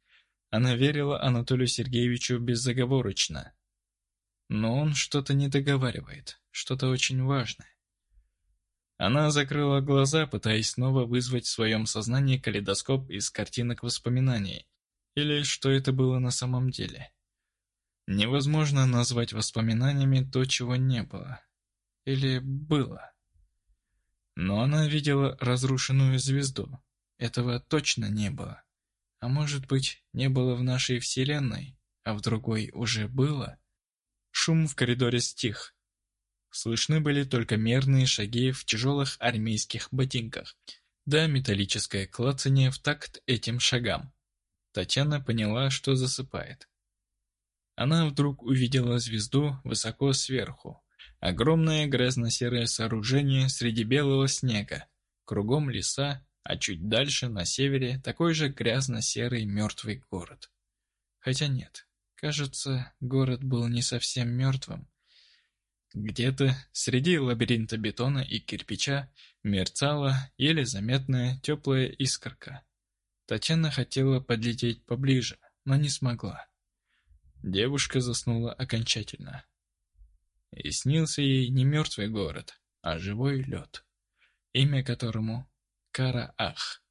Она верила Анатолию Сергеевичу безоговорочно. Но он что-то не договаривает, что-то очень важное. Она закрыла глаза, пытаясь снова вызвать в своем сознании калейдоскоп из картинок воспоминаний. Или что это было на самом деле. Невозможно назвать воспоминаниями то, чего не было. Или было. Но она видела разрушенную звезду. Этого точно не было. А может быть, не было в нашей Вселенной, а в другой уже было? Шум в коридоре стих. Слышны были только мерные шаги в тяжелых армейских ботинках, да металлическое клацание в такт этим шагам. Татьяна поняла, что засыпает. Она вдруг увидела звезду высоко сверху. Огромное грязно-серое сооружение среди белого снега. Кругом леса, а чуть дальше, на севере, такой же грязно-серый мертвый город. Хотя нет, кажется, город был не совсем мертвым. Где-то среди лабиринта бетона и кирпича мерцала еле заметная теплая искорка. Татьяна хотела подлететь поближе, но не смогла. Девушка заснула окончательно. И снился ей не мертвый город, а живой лед, имя которому Кара-Ах.